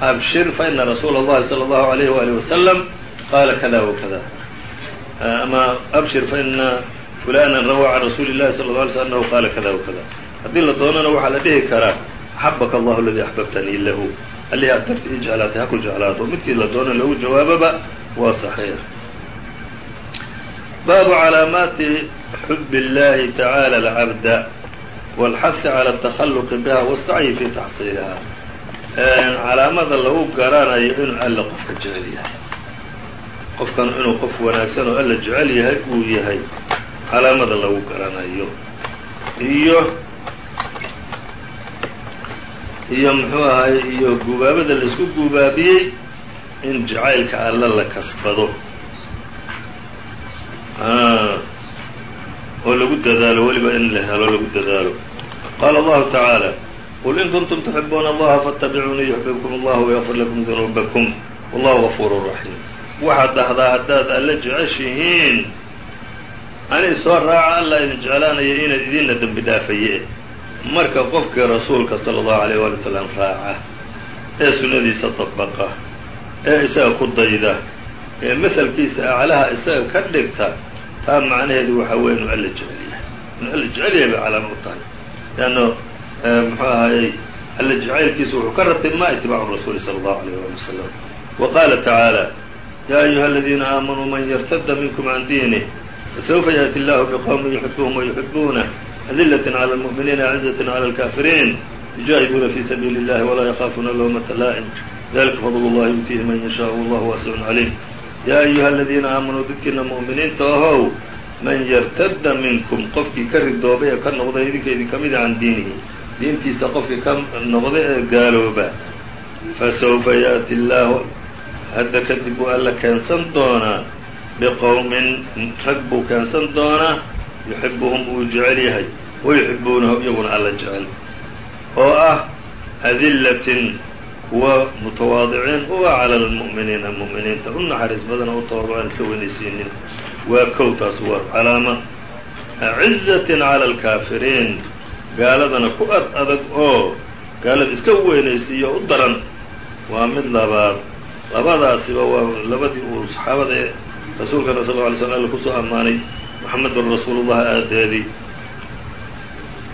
abshir faina rasuula اllahi salى اllahu alayh wali wasalam qaala kada wa kada ama abshir faina fulanan rawaa can rasuuli llahi sala lla alay sl annahu qaala kada wa kada haddii la doonana waxaa la dhihi karaa axabaka allahu aladii axbabtanii lahu allihii aad darti ii jeclaatay ha ku jeclaato midkii la doono lagu jawaababa waa saxiix baabu calaamaati xub اllahi tacaalى alcabda wاlxahi calى الtakhaluqi biha wالsacyi fi taxsiiliha calaamada lagu garanayo inuu alla qofka jecel yahay qofkan inuu qof wanaagsan oo alla jecel yahay uu yahay calaamada lagu garanayo iyo iyo muxuu ahaye iyo gubaabada la isku gubaabiyey in jacaylka alla la kasbado oo lagu dadaalo weliba in la helo lagu dadaalo qaala allahu tacaala qul in kuntum tuxibuuna allaha faاtabicuunii yuxbibkum allah wayغfir lakum dunuubakum wallahu gafuur raxiim waxaad dhahdaa haddaad alla jeceshihiin ani soo raaca allah idin jeclaanaya inaad idinna dembi dhaafaye marka qofkii rasuulka sala allahu alayh waali wasalam raaca ee sunnadiisa dabaqa ee isaga ku dayda ee mahalkiisa aclaha isaga ka dhigta taa macnaheedu waxaa weeye inu alla jecel inu alla jecel bay calaamo u tahay lanno muxuu ahaayey alle jacaylkiisu wuxuu ka rabtay ma itibaacu rasuuli sala allahu alayh ali wasalam wa qaala tacaala yaa ayuha aladiina aamanuu man yartada minkum can diinih fasawfa yaati llahu biqowmin yuxibuhum wayuxibuunah adilatin cala almu'miniina acizatin cala alkaafiriin yujaahiduuna fi sabiili اllahi walaa yakaafuuna lowmata laa'im dalika fadl اllahi yutiihi man yashaau wallahu waasicun caliim yaa ayuha aladiina aamanuu dadkiina mu'miniinta ahow man yartada minkum qofkii ka ridoobay ee ka noqday idinka idinka mida ah can diinihi diintiisa qofkii ka noqday ee gaalooba fasawfa yaati llaahu hadda kadib buu alla keensan doonaa biqowmin rag buu keensan doonaa yuxibuhum uu jecel yahay wayuxibuunahu iyaguna alla jecel oo ah adillatin kuwa mutawaadiciin uga cala almu'miniina mu'miniinta u naxariis badana u tawaducan iska weynaysiinin waa kow taas waa calaama. Cizatin cala alkaafiriin. Gaaladana ku ad adag oo gaalada iska weynaysiiyo u daran. Waa mid labaad. Labadaasiba waa labadii uu saxaabada ee rasuulkana sal alay slam alla ku soo ammaanay moxamedun rasuulullah aadeedii.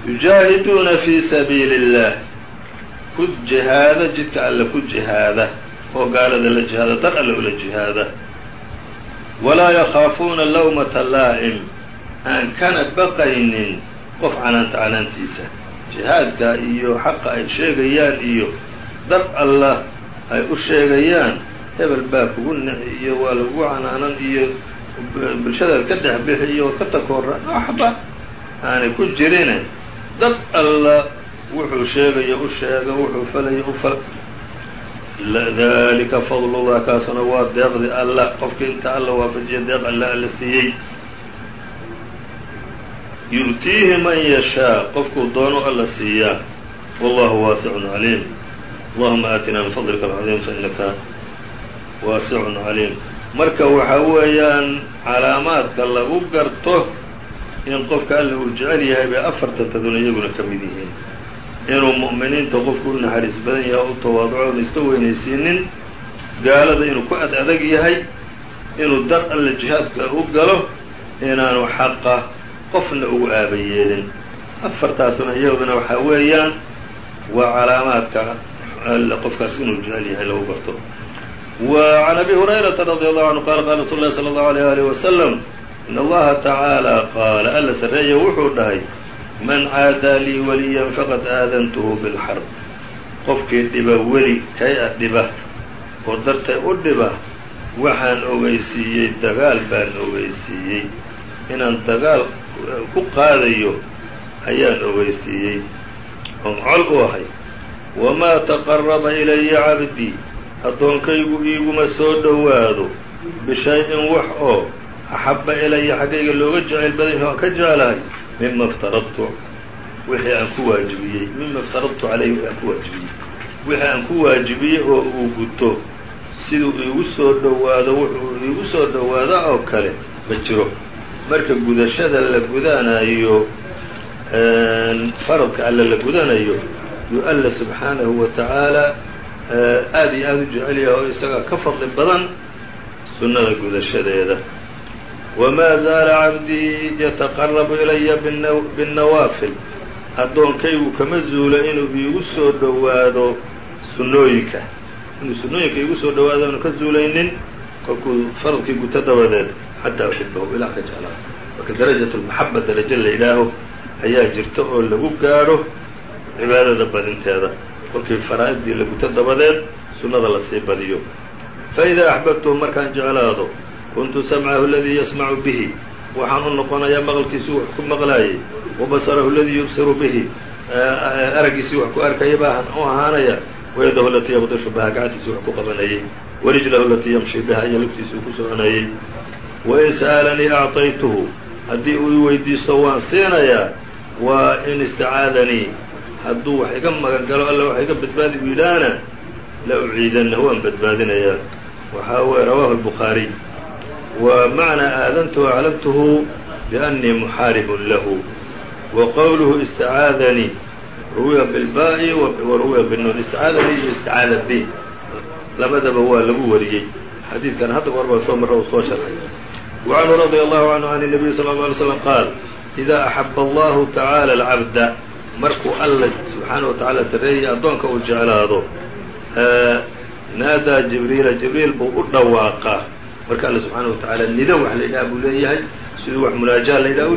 Yujaahiduuna fii sabiili اllah ku jihaada jidka alle ku jihaada. Oo gaalada la jihaada dar alle ula jihaada walaa yakhaafuuna lawmata laa'im. Aan kana baqaynin qof canaanta canaantiisa. Jihaadka iyo xaqa ay sheegayaan iyo dar alla ay u sheegayaan hebel baa kugu nici iyo waa lagu canaanan iyo bulshadaad ka dhex bixi iyo ka takoora waxba aanay ku jirine. Dad alla wuxuu sheegayo u sheega wuxuu falayo u fal dalika fadlullah kaasuna waa deeqdi alla qofkii inta alla waafajiya deeq alla alla siiyey yu'tiihi man yashaa qofkuu doono alla siiyaa wallahu waasicun caliim allahuma aatina min fadlika alcadiim fainaka waasicun caliim marka waxaa weeyaan calaamaadka lagu garto in qofka alla uu jecel yahay bay afarta taduna iyaguna ka mid yihiin inuu mu'miniinta qofku u naxariis badan yahay oo u tawaaduco oona iska weynaysiinin gaalada inuu ku ad adag yahay inuu dar alla jihaadka u galo inaanu xaqa qofna ugu aaba yeelin. Afartaasna iyaduna waxaa weeyaan waa calaamaadka alle qofkaas inuu jecel yahay lagu garto wa can abi hurayrata radi allahu canhu qaala qaala rasuul sala allahu aleyh alih wasalam in allaha tacaala qaala alla sarreeya wuxuu dhahay man caadaa lii waliyan faqad aadantuhu bilxarb qofkii dhiba weli kay a dhiba oo dartay u dhiba waxaan ogeysiiyey dagaal baan ogeysiiyey. Inaan dagaal ku qaadayo ayaan ogeysiiyey. Oon col u ahay. Wamaa taqaraba ilaya cabdii addoonkaygu iiguma soo dhowaado. Bishay-in wax oo axabba ilaya xaggayga looga jecel badan aan ka jeclahay mima iftaradtu wixii aan ku waajibiyey. Mima iftaradtu calayhi wixii aan ku waajibiyey. Wixii aan ku waajibiyey oo uu guto siduu iigu soo dhowaado wuxuu iigu soo dhowaado oo kale ma jiro. Marka gudashada la gudanayo faradka alle la gudanayo yuu alla subxaanahu wa tacaala aad iyo aada u jecel yahay oo isagaa ka fadli badan sunnada gudashadeeda wamaa zaala cabdii yataqarabu ilaya binnawaafil addoonkaygu kama zuulo inuu iigu soo dhowaado sunnooyinka inuu sunnooyinka iigu soo dhowaado aanu ka zuulaynin kolkuu faradkii guto dabadeed xataa uxibahu ilaa ka jeclaa marka darajat lmaxaba darajo la yidhaaho ayaa jirta oo lagu gaadho cibaadada badinteeda kolkii faraa'idii la guto dabadeed sunnada la sii badiyo faidaa axbabtuhu markaan jeclaado kuntu samcahu aladii yasmacu bihi. Waxaan u noqonayaa maqalkiisuu wax ku maqlaayay wa basarahu aladii yubsiru bihi. Araggiisii wax ku arkaya baa u ahaanaya. Wayadahu alatii yabdishu bihaa gacantiisii wax ku qabanayay warijlahu alatii yamshi bihaa iyo lugtiisii ku soconayay wain sa'alanii acطaytuhu haddii uu i weydiisto waan siinayaa. Wa in istacaadanii. Hadduu wax iga magan galo alla wax iga badbaadi u yidhaahna la uciidanahu waan badbaadinayaa. Waxaa weye rawaahu albukhaariy wa macnaa aadantuhu aclamtuhu biأnnii muxaaribun lahu wa qowluhu istacaadanii ruwiya bilbaa'i wa ruwiya binuun istacaadanii iyo istacaada bi labadaba waa lagu wariyey xadiidkan hadda goor baa soo marra uu soo sharxay وعنه رضي الله عنه عن النبي صلى الله عليه وسلم قال إذا أحب الله تعالى العبد markuu alla subxaanaه وataعالى sareeyay addoonka uu jeclaado naadaa jibriila jibriil buu u dhawaaqaa marka alle subxaana watacaala nido wax la yidhaha buu leeyahay siduu wax munaajaha la yidhaha u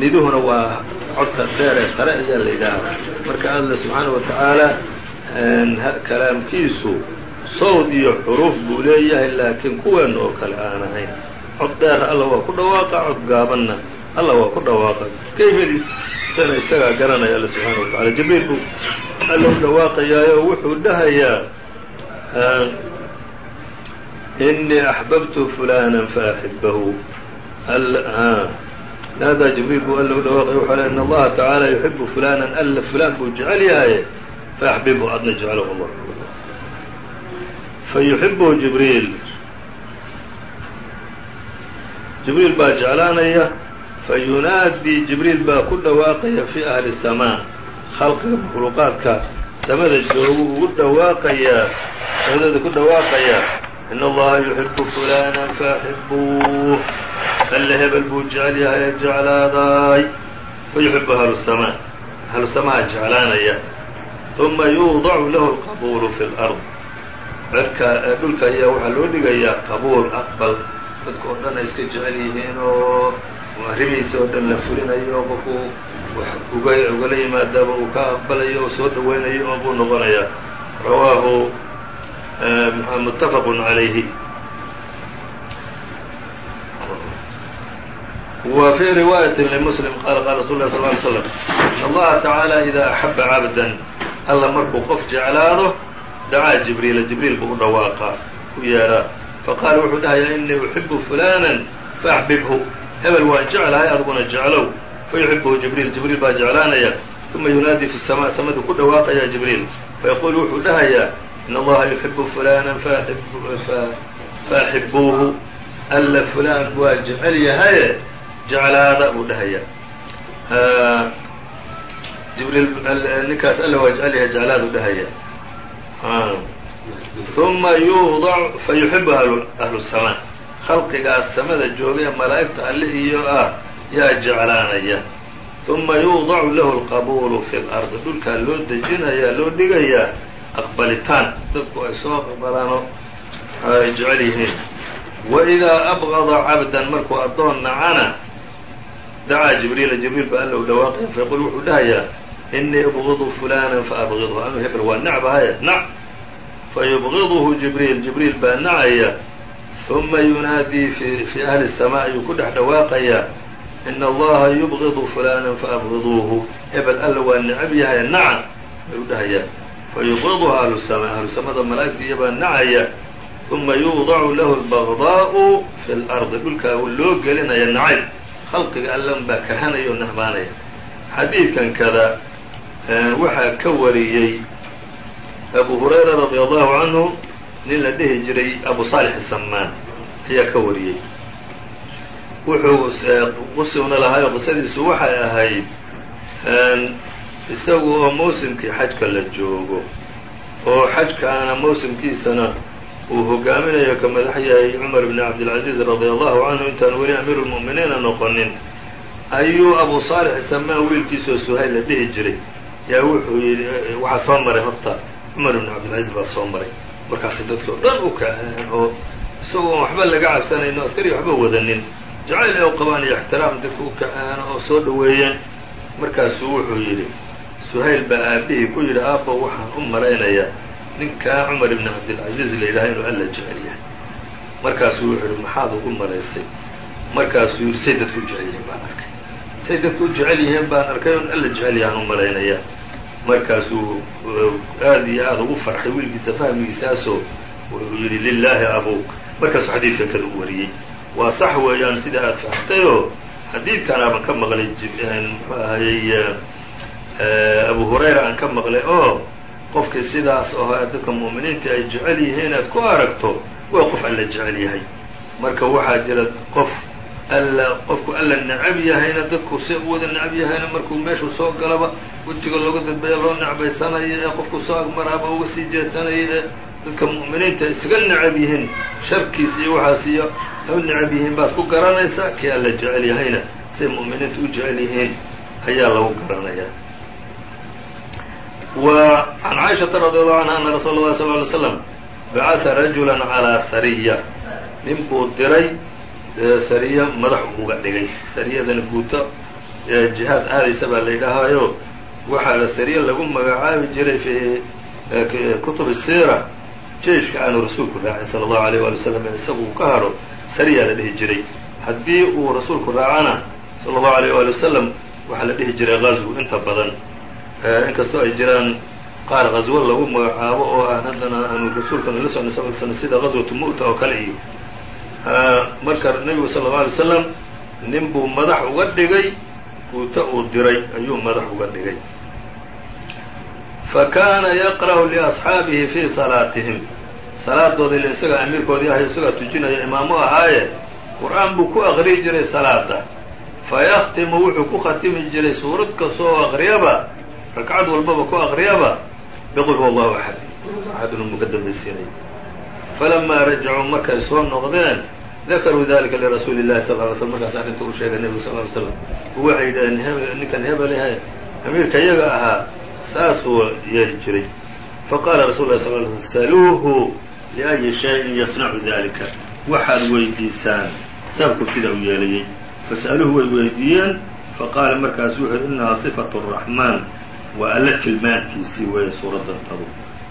niduhuna waa codka dheer ee sare ayaa la yidhaahaa marka alle subxaana watacaala kalaamkiisu sawd iyo xuruuf buu leeyahay laakiin kuweenna oo kale aan ahayn. Cod dheera alla waa ku dhawaaqa cod gaabanna alla waa ku dhawaaqa. Kayfadiisana isagaa garanaya alle subxaana watacaala jabiir buu alla u dhawaaqayaayo wuxuu dhahayaa inii axbabtu fulana faaxibahu naadaa jibriil buu alla u dhawaaqaya wuxuu le in allaha tacaala yuxibu fulanan alla fulaan buu jecel yahay faaxbibhu adna jeclahu allah fayuxibuhu jibriil jibriil baa jeclaanaya fayunaadii jibriil baa ku dhawaaqaya fii ahli الsamaa khalqiga makhluuqaadka samada joogu ugu dhawaaqayaa samdooda ku dhawaaqayaa in allaha yuxibu fulana faaxibuuh alle hebel buu jecel yahay ee jeclaaday fayuxibu ahlusamaa ahlusamaha jeclaanaya uma yuudacu lahu lqabuulu fi lard cerka dhulka ayaa waxaa loo dhigayaa qabuul aqbal dadka oo dhan ay iska jecel yihiin oo arrimiisa oo dhan la fulinayo oo qofkuu wax uga ugala yimaadaaba uu ka aqbalayo oo soo dhowaynayo oo buu noqonayaa rawaahu muttafaqun calayhi wa fii riwaayati limuslim qaala qaala rasul lah sal ly slam in allaha tacaala idaa axaba cabdan alla markuu qof jeclaado dacaa jibriila jibriil buu u dhawaaqaa u yeedhaa faqaala wuxuu dhahayaa inii uxibu fulana faaxbibhu hebel waan jeclahay adiguna jeclow fayuxibuhu jibriil jibriil baa jeclaanaya uma yunaadii fi samaa samadu ku dhawaaqayaa jibriil fayaquulu wuxuu dhahayaa in allaha yuxibu fulana faaxibuuhu alla fulaan waa jecel yahaye jeclaada buu dhahayaa jibriil ninkaas alla waa jecel yahay jeclaaduu dhahayaa uma yuudac fayuxibu ahlu samaa khalqigaas samada jooga ee malaa'igta alle iyo ah yaa jeclaanaya uma yuudacu lahu alqabuulu fi lardi dhulkaa loo dejinayaa loo dhigayaa aqbalitaan. Dadku ay soo aqbalaano ay jecel yihiin. Waidaa abqada cabdan markuu addoon nacana dacaa jibriila jibriil baa alla u dhawaaqaya fayqul wuxuu dhahayaa inii ubgidu fulana faabgidhu anuu hebel waa nacbahaye nac. Fayubgiduhu jibriil jibriil baa nacaya uma yunaadii fii ahli الsamaa ayuu ku dhex dhawaaqayaa in allaha yubgidu fulana faabgiduuhu hebel alla waa necab yahay naca ayuu dhahayaa fayubgiduhu ahlu samaa ahlu samada malaa'igta iyabaa nacaya uma yuudacu lahu اlbagdaa'u fi اlardi dhulkaa loo gelinaya nacayb khalqiga allan baa kahanaya oo nacbaanaya xadiidkan kada waxaa ka wariyey abu hurayra radi allahu canhu nin la dhihi jiray abu saalix samaan ayaa ka wariyey wuxuu qusuna lahaayo qisadiisu waxay ahayd isagu oo mawsimkii xajka la joogo oo xajkaana mawsimkiisana uu hogaaminayo ka madax yahay cumar bn cabdilcaziiz radi allahu canhu intaan weli amiiru lmu'miniina noqonin ayuu abu saalix samaan wiilkiisoo suhayl la dhihi jiray. Yaa wuxuu yidhi waxaa soo maray horta cumar ibn cabdilcaziiz baa soo maray. Markaasay dadkii o dhan u kaceen oo isagoo waxba laga cabsanayno askari waxba wadanin. Jacayl ay u qabaan iyo ixtiraam dadka u kaceen oo soo dhoweeyeen. Markaasuu wuxuu yidhi suhayl baa aabihii ku yidhi aabbo waxaan u malaynayaa ninkaa cumar ibn cabdilcaziiz la yidhaha inuu alla jecel yahay markaasuu wuxuu yidhi maxaad ugu malaysay? Markaasuu yidhi say dadku u jecel yihiin baan arkay. Say dadku u jecel yihiin baan arkay oon alla jecel yahaan u malaynayaa. Markaasuu aad iyo aada ugu farxay wiilkiisa fahmigiisaasoo wuxuu yidhi lilaahi abuuk. Markaasuu xadiidka kada u wariyey. Waa sax weeyaan sida aad fahamtayoo xadiidkan aaban ka maqlay muxuu ahayey abu hurayra aan ka maqlay oo qofkii sidaas oo dadka mu'miniinta ay jecel yihiin aad ku aragto waa qof alla jecel yahay. Marka waxaa jira qof alla qofku alla necab yahayna dadku se u wada necab yahayna markuu meeshuu soo galaba wejiga looga dadbeeya loo necbaysanayo ee qofku soo agmaraaba uga sii jeedsanayo ee dadka mu'miniinta isaga necab yihiin sharkiisa iyo waxaas iyo u necab yihiin baad ku garanaysaa kii alla jecel yahayna say mu'miniinta u jecel yihiin ayaa lagu garanayaa w can caaishaةa radi allahu canha ana rasuula اllahi sal ly slam bacata rajula calىa sariya nin buu diray sariya madax uga dhigay sariyadana guuto jihaad aadaysa baa la yidhaahaayo waxaa sariya lagu magacaabi jiray fi kutub siira jeiشhka aanu rasuulku raacin salى اllahu alيyه wali wslam isagu uu ka haro sariya la dhihi jiray haddii uu rasuulku raacana salى اllahu alيyه wali wasalam waxaa la dhihi jiray gazw inta badan inkastoo ay jiraan qaar qaswo lagu magacaabo oo aan haddana aanu rasuulkana la socnay sal slam sida qaswatu mu'ta oo kale iyo marka nebigu sala allau alay slam nin buu madax uga dhigay guuto uu diray ayuu madax uga dhigay. Fa kaana yaqra'u liasxaabihi fii salaatihim. Salaadooda ila isagaa amiirkoodii ahay isagaa tujinaya imaamu ahaaye qur'aan buu ku aqriyi jiray salaada fa yaktimu wuxuu ku khatimi jiray suurad kasta oo aqriyaba ragcad walbaba ku aqriyaba biqul huwa allahu axad axad inuu ka dambaysiinay falamaa rajacuu markay soo noqdeen dakaruu dalika lirasuuli llahi sal ly slm markaas arrinta u sheegay nebigu sal ly slam waxay yidhaheen ninkan hebel yahay amiirka iyaga ahaa saasuu yeeli jiray faqaala rasul lah sal l saluuhu liأyi shayin yasnacu dalika waxaad weydiisaan sababku sida u yeelayey fas'aluuhu way weydiiyeen faqaala markaasu wuxu yhi inahaa صifaة الraxmaan waa alla tilmaantiisii weeye suuraddan tadu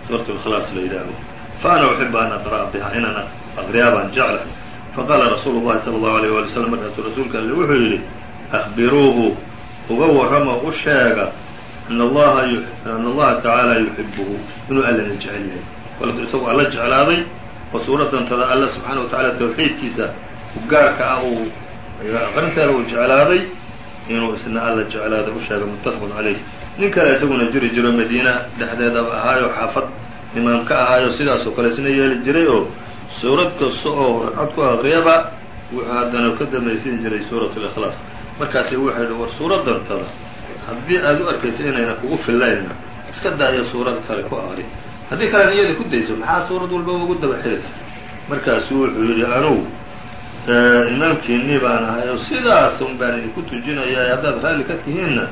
suurat اlkhlaas la yidhaaho faana uxibu an aqra'a biha inaan aqriyaa baan jecla faqaala rasuulu اllahi salى اllahu alيyه wali slam markaasuu rasuulka alle wuxuu yidhi أخbiruuhu uga warrama u sheega an allaha an allaha tacaala yuxibuhu inuu allana jecel yahay kolku isagu alla jeclaaday oo suuraddantada alla subxaana wa tacaala tawxiidkiisa gaarka ah uu aqrinteeda uu jeclaaday inuu isna alla jeclaada u sheega muttafaqun calayh nin kale isaguna jiri jiro madiina dhexdeedaba ahaayo xaafad imaam ka ahaayo sidaasoo kale isna yeeli jiray oo suurad kasta oo ragcad ku aqriyaba wuxuu haddana ka dambaysiin jiray suurat likhlaas markaasi waxay dhi war suuraddantada haddii aada u arkaysa inayna kugu fillaynna iska daayo suurad kale ku aqri haddii kalena iyada ku dayso maxaa suurad walbaba ugu daba xiraysa markaasu wuxuu yidhi anugu imaamkiinii baan ahay oo sidaas un baan idinku tujinayaa haddaad raalli ka tihiinna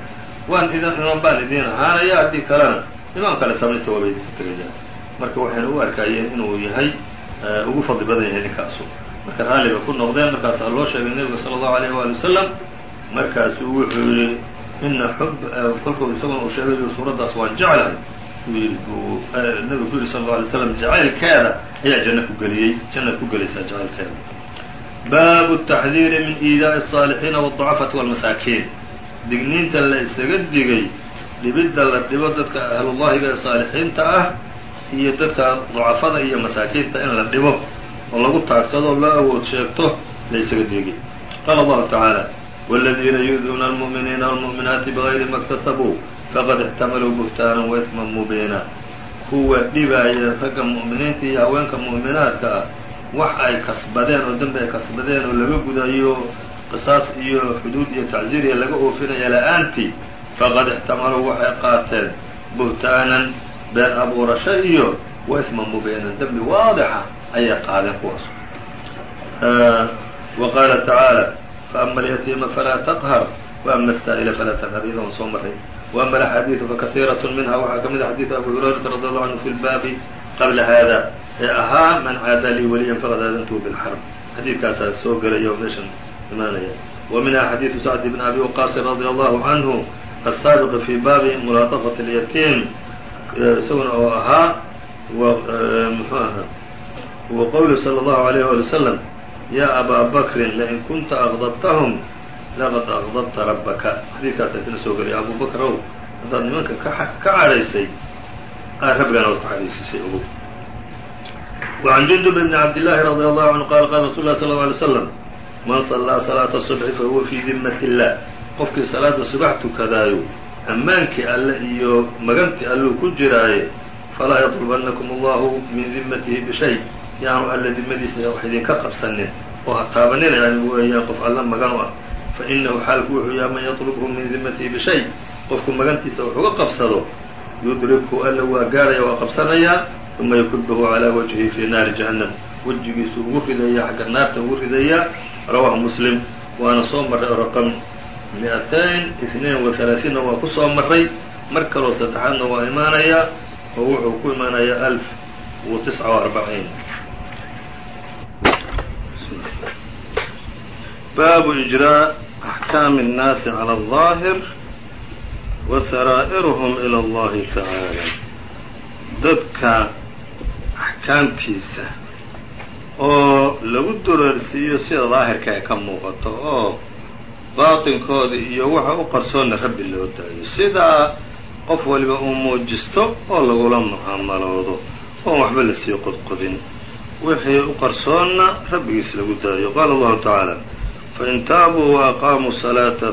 waan idin iman baan idiin ahaanaya haddii kalena imaam kale samaysta waabay idinku tegayaan marka waxayna u arkaayeen inuu yahay ugu fadli badan yahay ninkaasu marka raalliga ku noqdeen markaasaa loo sheegay nebiga sala allahu aleyh waali wasalam markaasuu wuxuu yihi ina xub kolkuu isagoona uu sheegay suuraddaas waan jeclahay. Nabigu ku yihi sal alla alay slam jacaylkeeda ayaa janna ku geliyey jannaad ku gelaysaa jacaylkeeda. Baabu taxdiiri min iidaa'i asaalixiina wاdacafati walmasaakiin digniinta la isaga digay dhibidda la dhibo dadka ahlullahiga ee saalixiinta ah iyo dadka ducafada iyo masaakiinta in la dhibo oo lagu taagsado loo awood sheegto la isaga digi qaala allahu tacaala wاladiina yu'duuna almu'miniina wاlmu'minaati bغayri ma اktasabuu faqad ixtamaluu buhtaanan waisman mubiina kuwa dhibaaya ragga mu'miniinta iyo haweenka mu'minaadka ah wax ay kasbadeen oo dembi ay kasbadeen oo laga gudayo qisaas iyo xuduud iyo tacziiriya laga oofinaya la'aantii faqad ixtamaluu waxay qaateen buhtaanan been abuurasho iyo wa isman mubiinan dembi waadixa ayay qaadeen kuwaas. Wa qaala tacaala faama alyatiima falaa taqhar waama asaa'ila falaa tanhar iyadoon soo maray waama alaxaadiidu fakaiiraة minha waxaa ka a xadiidu abu hurayrata radi allahu canhu fi lbaabi qabla hada ee ahaa man caada lii waliyan faqad aadantuhu bilxarb xadiidkaasaa soo gelaya oo meeshan imaanaya wa minha xadiidu sacd bn abi waqaasin radia allahu canhu asaabiqi fi baabi mulaatafati اlyatiim isaguna oo ahaa mxuu ahaa wa qowlu salى اllahu alayh wali wasalam ya abaa bakrin lain kunta aqdabtahum laqad aqdabta rabbaka xadiidkaasa isna soo gelaya abu bakr ow haddaad nimanka ka cadhaysay rabbigaana waad ka cadhaysiisay ogow وعn jundub bn cabdالlahi radي allahu canhu qala qala rasul lah sl ه alay slam man sallaa salaata subxi fahuwa fii dimmati illah qofkii salaada subax tukadaayo ammaankii alle iyo magantii alluu ku jiraaye falaa yadlubannakum allahu min dimatihi bishay. Yaanu alle dimmadiisa wax idinka qabsanin oo ha taabanina yani weeyaan qof alle magan u ah. Fa innahu xaalku wuxuu yaha man yatlubhu min dimmatihi bishay. Qofku magantiisa wuxuga qabsado yudribku alle waa gaaraya waa qabsanayaa uma yukubahu calaa wajhihi fii naari jahannam wejigiisu ugu ridaya xagga naarta ugu ridaya rawahu muslim waana soo marray raqam mi-atayn itnain wa halaaثiinna waa ku soo marray mar kaloo saddexaadna waa imaanayaa oo wuxuu ku imaanayaa alf wa tisca و arbaciin baabu إجrاء أxkaami الnaasi calى الظaahir wa saraa'iruhum ilى اllahi tacaalى dadka axkaamtiisa oo lagu dureersiiyo sida daahirka ay ka muuqato oo baatinkooda iyo waxa u qarsoonna rabbi loo daayo. Sidaa qof waliba uu muujisto oo lagula mucaamaloodo oon waxba la sii qodqodin wixii u qarsoonna rabbigiis lagu daayo. Qaala allahu tacaala fain taabuu waaqaamuu salaata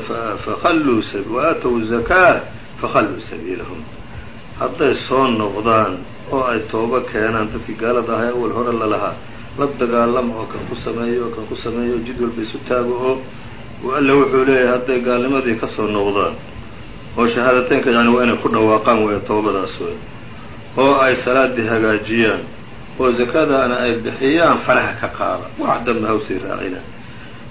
waaatow zakaa fakhalluu sabiilahum. Hadday soo noqdaan oo ay toobo keenaan dadkii gaalada ahay awal hore lalahaa la dagaalamo oo kan ku sameeyo oo kan ku sameeyo jid walba isu taago oo alle wuxuu leeyahay hadday gaalnimadii ka soo noqdaan oo shahaadateynka yani waa inay ku dhawaaqaan waya toobadaas wey oo ay salaadii hagaajiyaan oo zakadaana ay bixiyaan faraha ka qaada. Wax dambe hawsii raacina.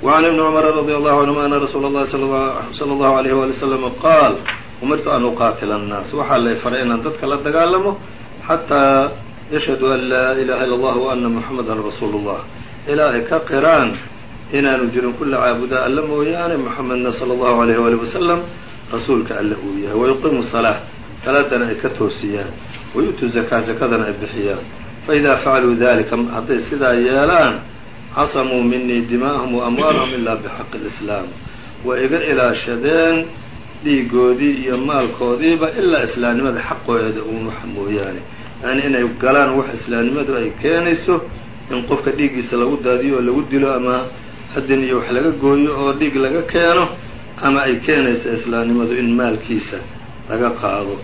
Wacan ibni cumara radia allahu canhuma ana rasuul allahi sala allahu alayh waali wasalam qaal umirtu an uqaatila annaas. Waxaa lay faray inaan dadka la dagaalamo xataa yashhadu an laa ilaaha illa allah wa anna muxamadan rasuulu اllah ilaahay ka qiraan inaanu jirin kulla caabudaa alla mooyaane muxamedna sala allahu alayh waali wasalam rasuulka alle uu yahay. Wayuqiimu salaa salaadana ay ka toosiyaan. Wayu'tu zakaa zakadana ay bixiyaan. Faidaa facaluu dalika hadday sidaa yeelaan casamuu minii dimaa'ahum wa amwaalahum ilaa bixaqi lislaam waa iga ilaashadeen dhiigoodii iyo maalkoodiiba ilaa islaamnimada xaqooda uuma mooyaane yani inay galaan wax islaamnimadu ay keenayso in qofka dhiiggiisa lagu daadiyo oo lagu dilo ama hadin iyo wax laga gooyo oo dhiig laga keeno ama ay keenayso islaamnimadu in maalkiisa laga qaado.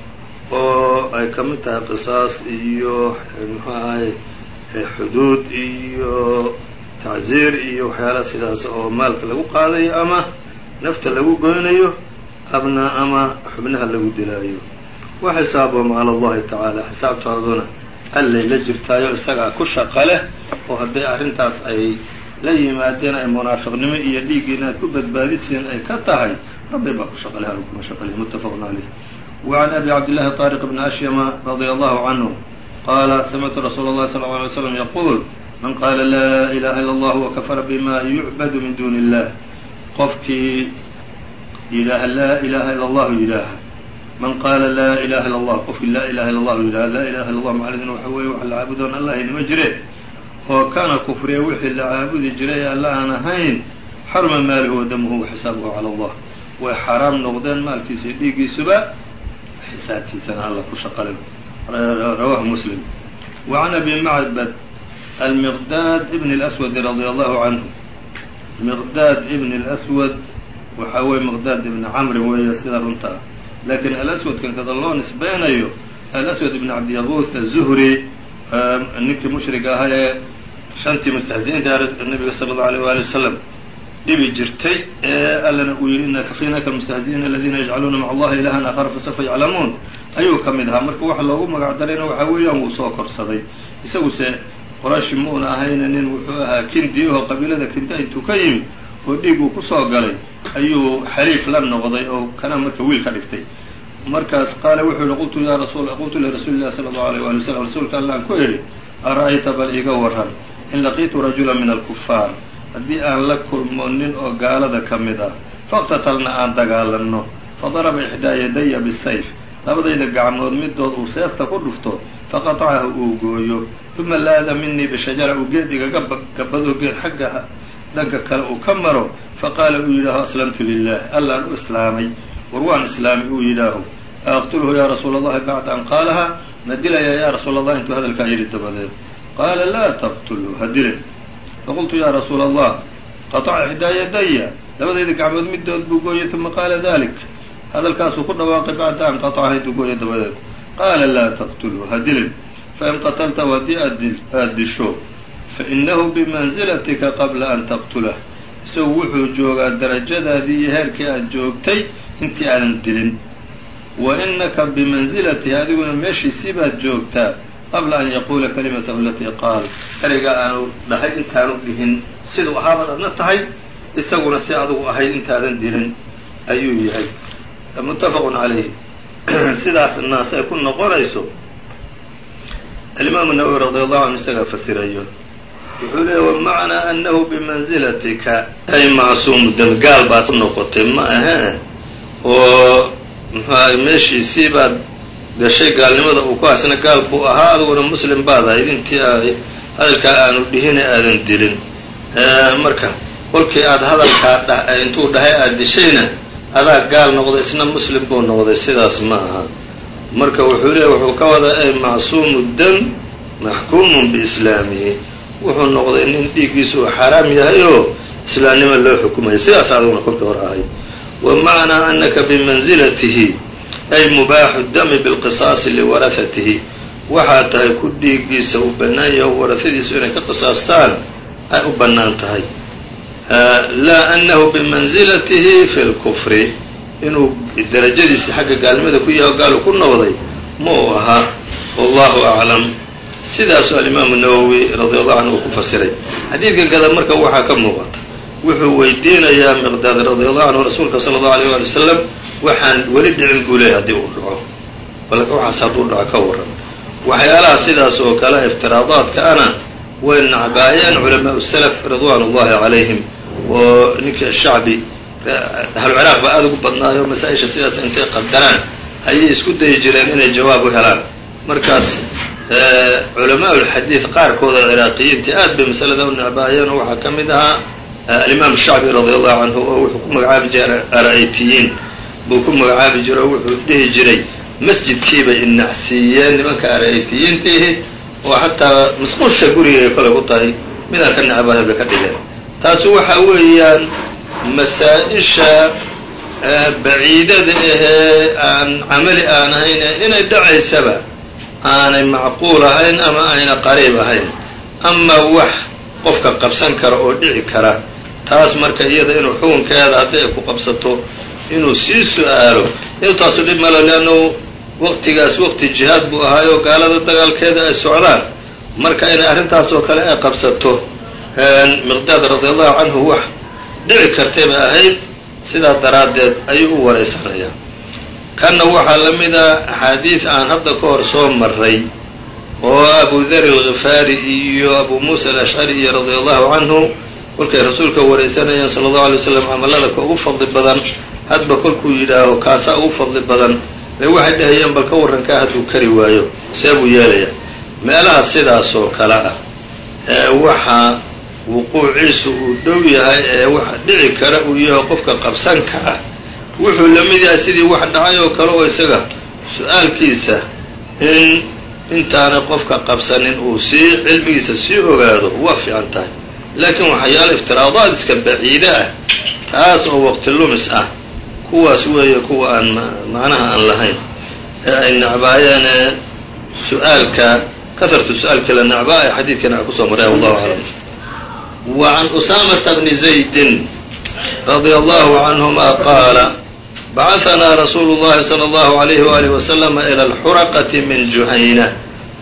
Oo ay ka mid tahay qisaas iyo muxuu ahay xuduud iyo tacziir iyo waxyaala sidaas oo maalka lagu qaadayo ama nafta lagu goynayo abna ama xubnaha lagu dilaayo wa xisaabuhum cala allahi tacaala xisaabtooduna allay la jirtaayo isagaa ku shaqo leh oo hadday arrintaas ay la yimaadeen ay munaafiqnimo iyo dhiiggiina aad ku badbaadisiin ay ka tahay rabbay baa ku shaqo leh kuma shaqo leh. Muttafaqun caleyh wacan abi cabdillahi طaariq bni ashyama radia allahu canhu qaala samictu rasuula اllahi sala lla alay slam yaquul man qaala laa ilaha illa allah wakafara bima yucbadu min duni illah qofkii yidhaaha laa ilaha illa allahu yidhaaha man qaala laa ilaha illa allah qofki laa ilaha illa allah u yidhaha laa ilaha illa llah macnadina waxa weeye wax la caabudoon alla haynima jire. Oo kana kufriya wixii la caabudi jiray ee alla aan ahayn xaruma maaluhu wa damuhu wa xisaabuhu cala allah way xaraam noqdeen maalkiisa iyo dhiiggiisuba xisaabtiisana alla ku shaqale rawahu muslim. Wa can abi macbad almiqdaad ibni اlaswadi radia allahu canhu. Miqdaad ibni اlaswad waxa weye miqdaad ibni camri weeye sida runtaa lakiin alaswadkan kada loo nisbeynayo alaswad ibn cabdiyaquus aلzuhri ninkii mushriga ahaa ee shantii mustahzi'iinta nabiga sala allahu alيyh waali wasalam dhibi jirtay ee allana uu yihi ina kafiinaka almustahzi'iina aladiina yajcaluuna maca allahi ilahan aakhara fasawfa yaclamuun ayuu ka mid ahaa marka waxa loogu magac darayna waxaa weeyaan wuu soo korsaday isaguse qorayshi muuna ahayna nin wuxuu ahaa kindi oo qabiilada kinda intuu ka yimi oo dhiig uu ku soo galay ayuu xaliif la noqday oo kana marka wiil ka dhigtay. Markaas qaala wuxuu yihi qultu ya rasul qultu lirasuuli llahi sala allahu alayh wali wasalam rasuulka allaan ku idhi ara-ayta bal iga waran in laqiitu rajula min alkufaar haddii aan la kulmo nin oo gaalada ka mid ah faqtatalna aan dagaalanno fadaraba ixdaa yadaya bisayf labadayda gacmood midood uu seefta ku dhufto faqatacahu uu gooyo. Uma laada minii bishajara uu geed igaga gabado geed xagga dhanka kale uu ka maro faqaala uu yidhaaho aslamtu lilah allaan u islaamay. War waan islaamay uu yidhaaho aqtulhu yaa rasuula allahi bacda an qaalaha. Ma dilaya yaa rasuula allah intuu hadalkaa yidhi dabadeed. Qaala laa taqtulhu ha dilin. Faqultu yaa rasuula allah qataca ixdaa yadaya labadayda gacmood midood buu gooyay uma qaala dalik hadalkaasuu ku dhawaaqay bacda an qatacaha intuu gooyo dabadeed. Qaala laa taqtulhu ha dilin. Fain qataltahu haddii aad disho fainahu bimanzilatika qabla an taqtulah isagu wuxuu joogaa darajadaadii iyo heerkii aad joogtay intii aadan dilin. Wa inaka bimanzilatihi adiguna meeshiisii baad joogtaa qabla an yaquula kalimatahu alatii qaal. Ereyga aanu dhahay intaanu dhihin siduu ahaabaad adna tahay isaguna si adugu ahayd intaadan dilin ayuu yahay. Muttafaqun calayh sidaasna say ku noqonayso. Alimaamu nawowi radi allahu canhu isagaa fasirayo wuxuu leeya wamacnaa anahu bimanzilatika? Ay macsuumu dam gaal baad ku noqotay ma ahee oo muxuahay meeshiisii baad gashay gaalnimada uu ku haysna gaal buu ahaa adiguna muslim baad ahayd. Intii hadalkaa aanu dhihine aadan dilin. Marka kolkii aad hadalkaa intuu dhahay aada dishayna adaa gaal noqday isna muslim buu noqday sidaas ma aha. Marka wuxuu leeya wuxuu ka wadaa ay macsuumu dam maxkuumun biislaamihi wuxuu noqday nin dhiiggiisu uu xaaraam yahay oo islaamnimo loo xukumaya sidaas aduguna kolkii hore ahayd wa macnaa anaka bimanzilatihi ay mubaaxu dami bilqisaasi liwarahatihi waxaa tahay ku dhiiggiisa uu bannaan yahay warahadiisu inay ka qisaastaan ay u bannaan tahay. Laa anahu bimanzilatihi fi lkufri inuu darajadiisa xagga gaalnimada ku yahay oo gaalu ku noqday ma uu ahaa wallahu aclam sidaasuu alimaamu nawowi radi allahu canhu uu ku fasiray. Xadiidkan kada marka waxaa ka muuqata wuxuu weydiinayaa miqdaad radi allahu canhu rasuulka sala allahu alayh wali wasalam waxaan weli dhicin buu leeyay haddii uu dhaco. Waxaas hadduu dhaco ka waran waxyaalaha sidaas oo kale iftiraadaadka ana way nacbaayeen culamaau salaf ridwaan ullahi calayhim. Oo ninkii shacbi ahlu ciraaq baa aada ugu badnaayo masaa-isha sidaas intay qadaraan ayay isku dayi jireen inay jawaab u helaan. Markaas culamaa ulxadiid qaarkooda ciraaqiyiintii aad bay masalada u necbaayeen waxaa ka mid ahaa alimaam shacbi radi allahu canhu oo wuxuu ku magacaabi jiray ara'aytiyiin. Buu ku magacaabi jiray oo wuxuu dhihi jiray masjidkiibay inacsiiyeen nimanka ara'aytiyiintiihi oo xataa masquusha gurigay kolay ku tahay. Midaan ka necbahay bay ka dhigeen. Taasi waxa weeyaan masaa-isha baciidada ahee aan camali aan ahayn inay dhacaysaba aanay macquul ahayn ama ayna qariib ahayn. Ama wax qofka qabsan kara oo dhici kara taas marka iyada inuu xukunkeeda haddii ay ku qabsato inuu sii su'aalo. Iyado taasu dhib malo leannu waqtigaas waqti jihaad buu ahaayo gaalada dagaalkeeda ay socdaan. Marka inay arrintaas oo kale ay qabsato miqdaad radi allahu canhu wax dhici kartay bay ahayd. Sidaa daraaddeed ayuu u waraysanayaa kanna waxaa la mid a axaadiid aan hadda ka hor soo maray oo abu dar alghifaari iyo abu muusa alashcari iyo radia allahu canhu kolkay rasuulka waraysanayeen sala allahu alay waslam camalada ka ugu fadli badan hadba kolkuu yidhaaho kaasaa ugu fadli badan. Bay waxay dhahayeen bal ka warrankaa hadduu kari waayo see buu yeelayaa meelaha sidaas oo kale ah ee waxa wuquuciisu uu dhow yahay ee waxa dhici kara uu yahay qofka qabsan kara wuxuu la mid yahay sidii wax dhacay oo kale oo isaga su'aalkiisa in intaanay qofka qabsanin uu sii cilmigiisa sii ogaado waa fiican tahay. Laakiin waxyaalo iftiraadaad iska baciide ah taas oo waqti lumis ah kuwaas weeye kuwa aan macnaha aan lahayn. Ee ay nacbaayeen ee su'aalka kahartu su'aalka la nacbaa ee xadiidkana a ku soo maraya wallahu aclam wa can usaamata bni zaydin radia allahu canhuma qaala bacahanaa rasuulu llahi sala allahu alayhi waalihi wasalama ila alxuraqati min juhayna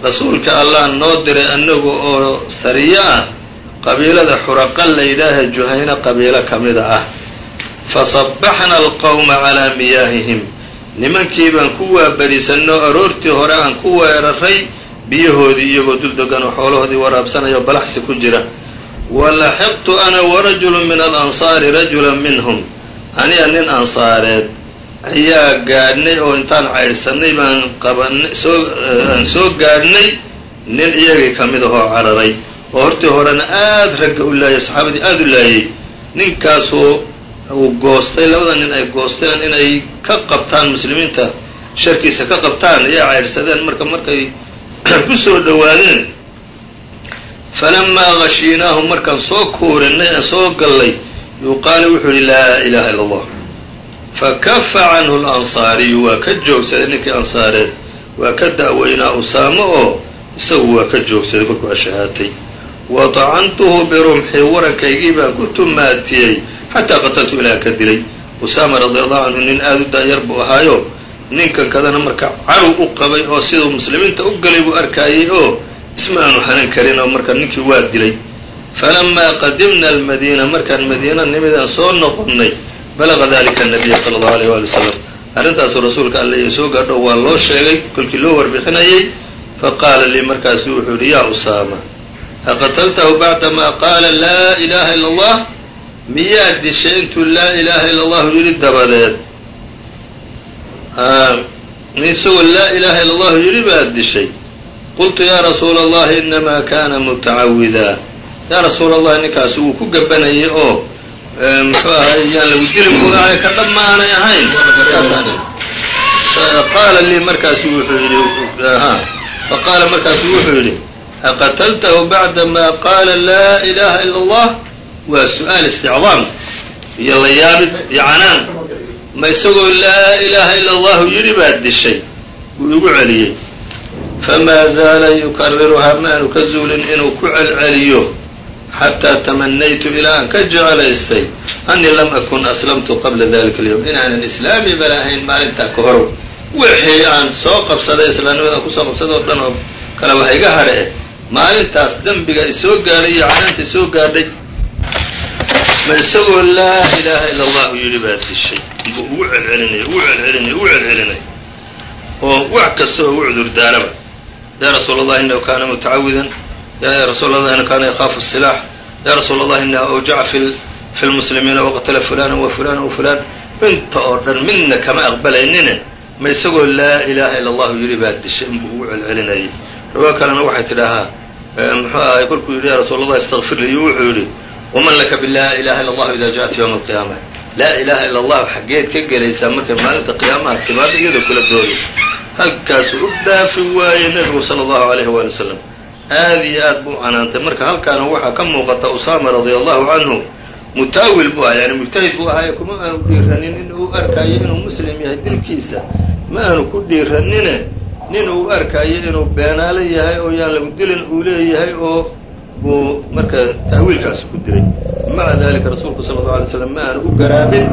rasuulka allah noo diray annagu oo sariyo ah qabiilada xuraqa la yidhaaha juhayna qabiilo ka mida ah fasabaxna alqowma calaa miyaahihim nimankii baan ku waabarisanoo aroortii hore aan ku weeraray biyahoodii iyagoo duldegan oo xoolahoodii waraabsanaya oo balaxsi ku jira walaxiqtu ana warajulu min alansaari rajula minhum aniga nin ansaareed ayaa gaadhnay oo intaan caydhsannay baan qabanay soo aan soo gaadhnay nin iyagii ka mid ahoo cararay. Oo hortii horena aada ragga u laayay saxaabadii aada u laayay. Ninkaasoo uu goostay labada nin ay goosteen inay ka qabtaan muslimiinta sharkiisa ka qabtaan ayay caydhsadeen marka markay ku soo dhowaadeen falamaa gashiinaahum markaan soo kuurinay aan soo gallay yuqaali wuxuu yihi laa ilaaha illa allah fakafa canhu lansaariyu waa ka joogsaday ninkii ansaareed waa ka da'weynaa usaamo oo isagu waa ka joogsaday kolkuu ashahaatay wa tacantuhu birumxi warankaygii baan ku tumaatiyey xataa qataltu ilaahan ka dilay usaama radia allahu canhu nin aada u daayar buu ahaayo ninkan kadana marka carow u qabay oo siduu muslimiinta u galay buu arkaayey oo isma aanu hanan karin oo marka ninkii waa dilay falamaa qadimna almadiina markaan madiina nimidaan soo noqonnay balaqa dalika anabiya sala allahu alayh waali wasalam arrintaasuu rasuulka alla iyo soo gaadho waa loo sheegay kolkii loo warbixinayey faqaala lii markaasu wuxuu yidhi yaa usaama aqataltahu bacdamaa qaala laa ilaaha ila allah? Miyaad dishay intuu laa ilaaha ila allahu yidhi dabadeed? Isagoo laa ilaaha ila allahu yidhi baad dishay. Qultu yaa rasuula allahi inamaa kana mutacawidaa yaa rasuula allahi ninkaasi wuu ku gabanayay oo muxuu yaan lagu dilin buu ahay ka dhab ahayn. Qaala lii markaasu wuxuu yidhi faqaala markaasu wuxuu yidhi aqataltahu bacdamaa qaala laa ilaaha ila allah? Waa su'aal isticdaam iyo la yaabid iyo canaan ma isagoo laa ilaaha ila allahu yidhi baad dishay? Wuu igu celiyey. Famaa zaala yukariruhaa ma aanu ka zuulin inuu ku celceliyo xataa tamanaytu ilaa aan ka jeclaystay anii lam akun aslamtu qabla dalika alyowm inaanan islaami bala ahayn maalintaa ka hor wixii aan soo qabsaday islaamnimadaan ku soo qabsaday oo dhan oo kale waxa iga hadhe eh maalintaas dembiga isoo gaadhay iyo canaanta isoo gaadhay ma isagoo laa ilaaha ila allahu yidhi baad dishay buu ugu celcelinaya ugu celcelinaya ugu celcelinaya oo wax kasta oo ugu cudur daaraba ya rasuula allahi inahu kaana mutacawidan ya rasuul allah ina kaana yakaafu silaax ya rasuula allah inaha awjaca fi lmuslimiina waqtala fulana wa fulana wa fulan inta oo dhan midna kama aqbalaynine ma isagoo laa ilaaha ila allahu yidhi baad dishay inbuu ugu celcelinayay riwaa kalena waxay tidhaahaa muxuu ahay kolkuu yidhi ya rasuul allah istakfir li iyo wuxuu yidhi waman laka bilaa ilaha illa allahu ida jaءat ywma alqiyaama laa ilaha ila allahu xaggeed ka gelaysaa markay maalinta qiyaamaha timaado iyadoo kula doodaysa halkaasuu u dhaafi waayey nebigu sala allahu alayhi waali wasalam aad iyo aad buu canaantay marka halkaana waxaa ka muuqata usaama radia allahu canhu mutaawil buu aha yani mujtahid buu ahaaye kuma aanu dhiiranin in uu arkaayo inuu muslim yahay dilkiisa. Ma aanu ku dhiiranine nin uu arkaayo inuu beenaalo yahay oo yaan lagu dilin uu leeyahay oo buu marka ta'wiilkaasi ku diray maca dalika rasuulku sala allau alay slam ma aanu u garaabin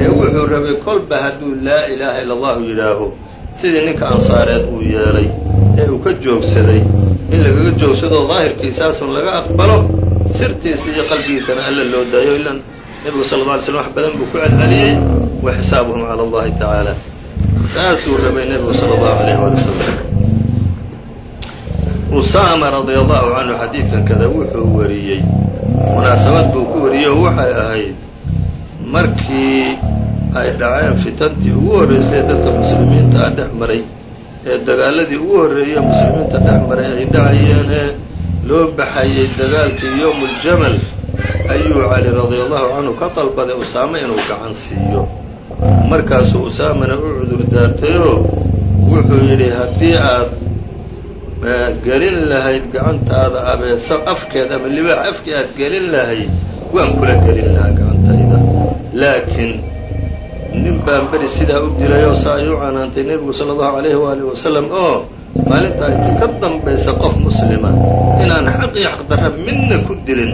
ee wuxuu rabay kolba hadduu laa ilaaha ila allahu yidhaaho sidii ninka ansaareed uu yeelay ee uu ka joogsaday in lagaga joogsado daahirkiisaasun laga aqbalo sirtiisa iyo qalbigiisana alla loo daayo ilan nebigu sala alla alay slam wax badan buu ku celceliyey wa xisaabuhum cala allahi tacaala saasuu rabay nebigu sala allahu alayh waali wasalam usaama radia allahu canhu xadiidkan kada wuxuu wariyey. Munaasabad buu ku wariyey oo waxay ahayd markii ay dhaceen fitantii ugu horreysay dadka muslimiinta a dhex maray ee dagaaladii ugu horreeyey muslimiinta dhex maray ay dhacayeen ee loo baxayey dagaalkii yowmuljamal ayuu cali radia allahu canhu ka dalbaday usaame inuu gacan siiyo. Markaasuu usaamana u cudur daartayoo wuxuu yidhi haddii aad gelin lahayd gacantaada abeeso afkeed ama libaax afkii aad gelin lahayd waan kula gelin lahaa gacantayda. Laakiin nin baan beri sidaa u dilayoo saa ay u canaantay nebigu sala allahu calayhi waalihi wasalam oo maalintaa intii ka dambaysa qof muslima inaan xaq iyo xaqdarra midna ku dilin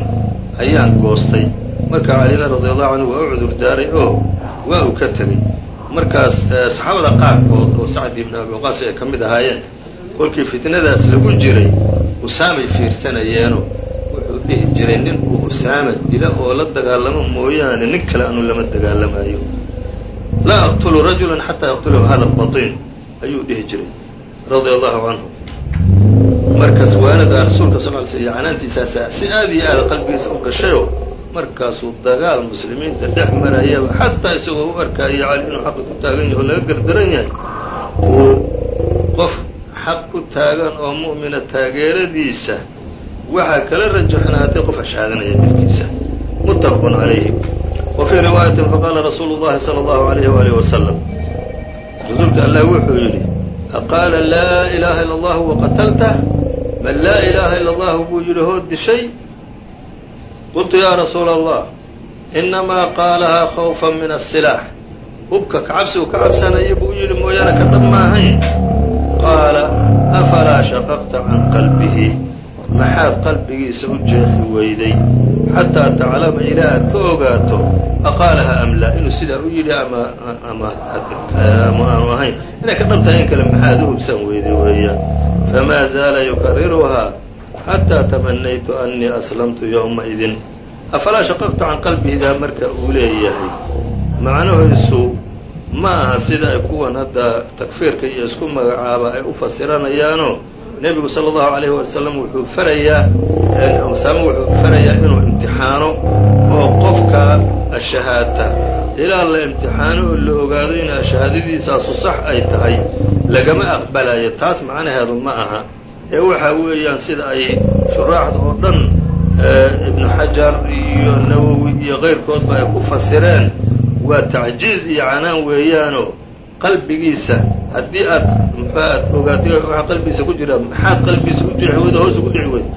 ayaan goostay. Marka calina radiallahu canhu waa u cudur daaray oo waa uu ka tegey markaas saxaabada qaarkood oo sacdi ibn abi waqaas ay ka mid ahaayeen kolkii fitnadaas lagu jiray usaamay fiirsanayeenoo wuxuu dhihi jiray nin uu usaama dila oo la dagaalamo mooyaane nin kale aanu lama dagaalamayo laa aqtulu rajulan xataa yaqtulahu hada batiin ayuu dhihi jiray radia allahu canhu markaas waanada rasuulka sal ly sl iyo canaantiisaasa si aad iyo aada qalbigiisa u gashayoo markaasuu dagaal muslimiinta dhex marayaba xataa isagoo u arkaayo cali inuu xaqa ku taagan yahay oo laga gardaran yahay uu qof xaq ku taagan oo mu'mina taageeradiisa waxaa kala rajaxnaatay qof ashhaadanaya dilkiisa muttafaqun calayhi wa fii riwaayatin faqaala rasuulu llahi sala allahu alayhi waalihi wasalam rasuulka allah wuxuu yidhi aqaala laa ilaaha ila allahu waqataltah bal laa ilaaha ila allahu buu yidhi hoo dishay qultu yaa rasuula allah inamaa qaalahaa khawfan min asilaax hubka kacabsi uu ka cabsanaya buu yidhi mooyaane ka dhab maahayn qaala afalaa shaqaqta can qalbihi maxaad qalbigiisa u jeexi weyday? Xataa taclama ilaa aad ka ogaato aqaalaha am laa inuu sidaa u yidhi ama ama aanu ahayn. Inay ka tahay in kale maxaad u hubsan weyday weeyaan. Famaa zaala yukariruhaa xataa tamanaytu annii aslamtu yowmaidin afalaa shaqaqta can qalbihidaa marka uu leeyahay? Macnahiisu ma aha sida ay kuwan hadda takfiirka iyo isku magacaaba ay u fasiranayaanoo nebigu sala allahu calayhi wasalam wuxuu farayaa usaame wuxuu farayaa inuu imtixaano oo qofka ashahaata ilaa la imtixaano oo la ogaado in shahaadadiisaasu sax ay tahay lagama aqbalayo taas macnaheedu ma aha. Ee waxa weeyaan sida ay shuraaxda oo dhan ibnu xajar iyo nawowi iyo kayrkoodba ay ku fasireen. Waa tacjiiz iyo canaan weeyaanoo qalbigiisa. Haddii aad mxaad ogaatay waxa qalbigiisa ku jira maxaad qalbigiisa u jeexi weyda hoos ugu dhici weyda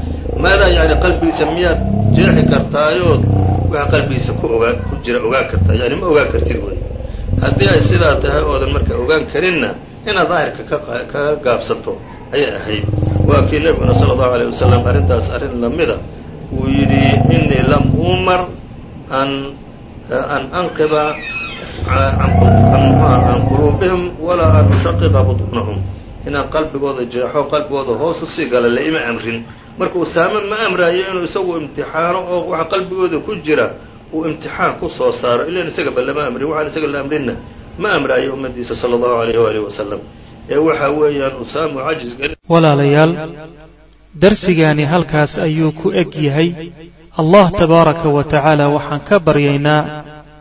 maadaa yani qalbigiisa miyaad jeexi kartaayood waxa qalbigiisa ku ogaa ku jira ogaan kartaa. Yani ma ogaan kartid wey haddii ay sidaa tahay oodan marka ogaan karinna inaad daahirka kaga gaabsato ayay ahayd. Waa kii nebiguna sala allahu alayh wasalam arrintaas arrin lamida uu yidhi inii lam umar an an anqiba can quluubihim walaa an ushaqiqa buطunahum inaan qalbigooda jeexo qalbigooda hoos u sii gala la ima amrin. Marka usaame ma amraayo inuu isagu imtixaano oo waxa qalbigooda ku jira uu imtixaan ku soo saaro ilan isagaba lama amrin waxaan isaga la amrinna. Ma amraayo ummadiisa sala allahu alayh waalihi wasalam ee waxa weeyaan usaamu cajis walaalayaal darsigaani halkaas ayuu ku eg yahay. Allah tabaaraka wa tacaala waxaan ka baryaynaa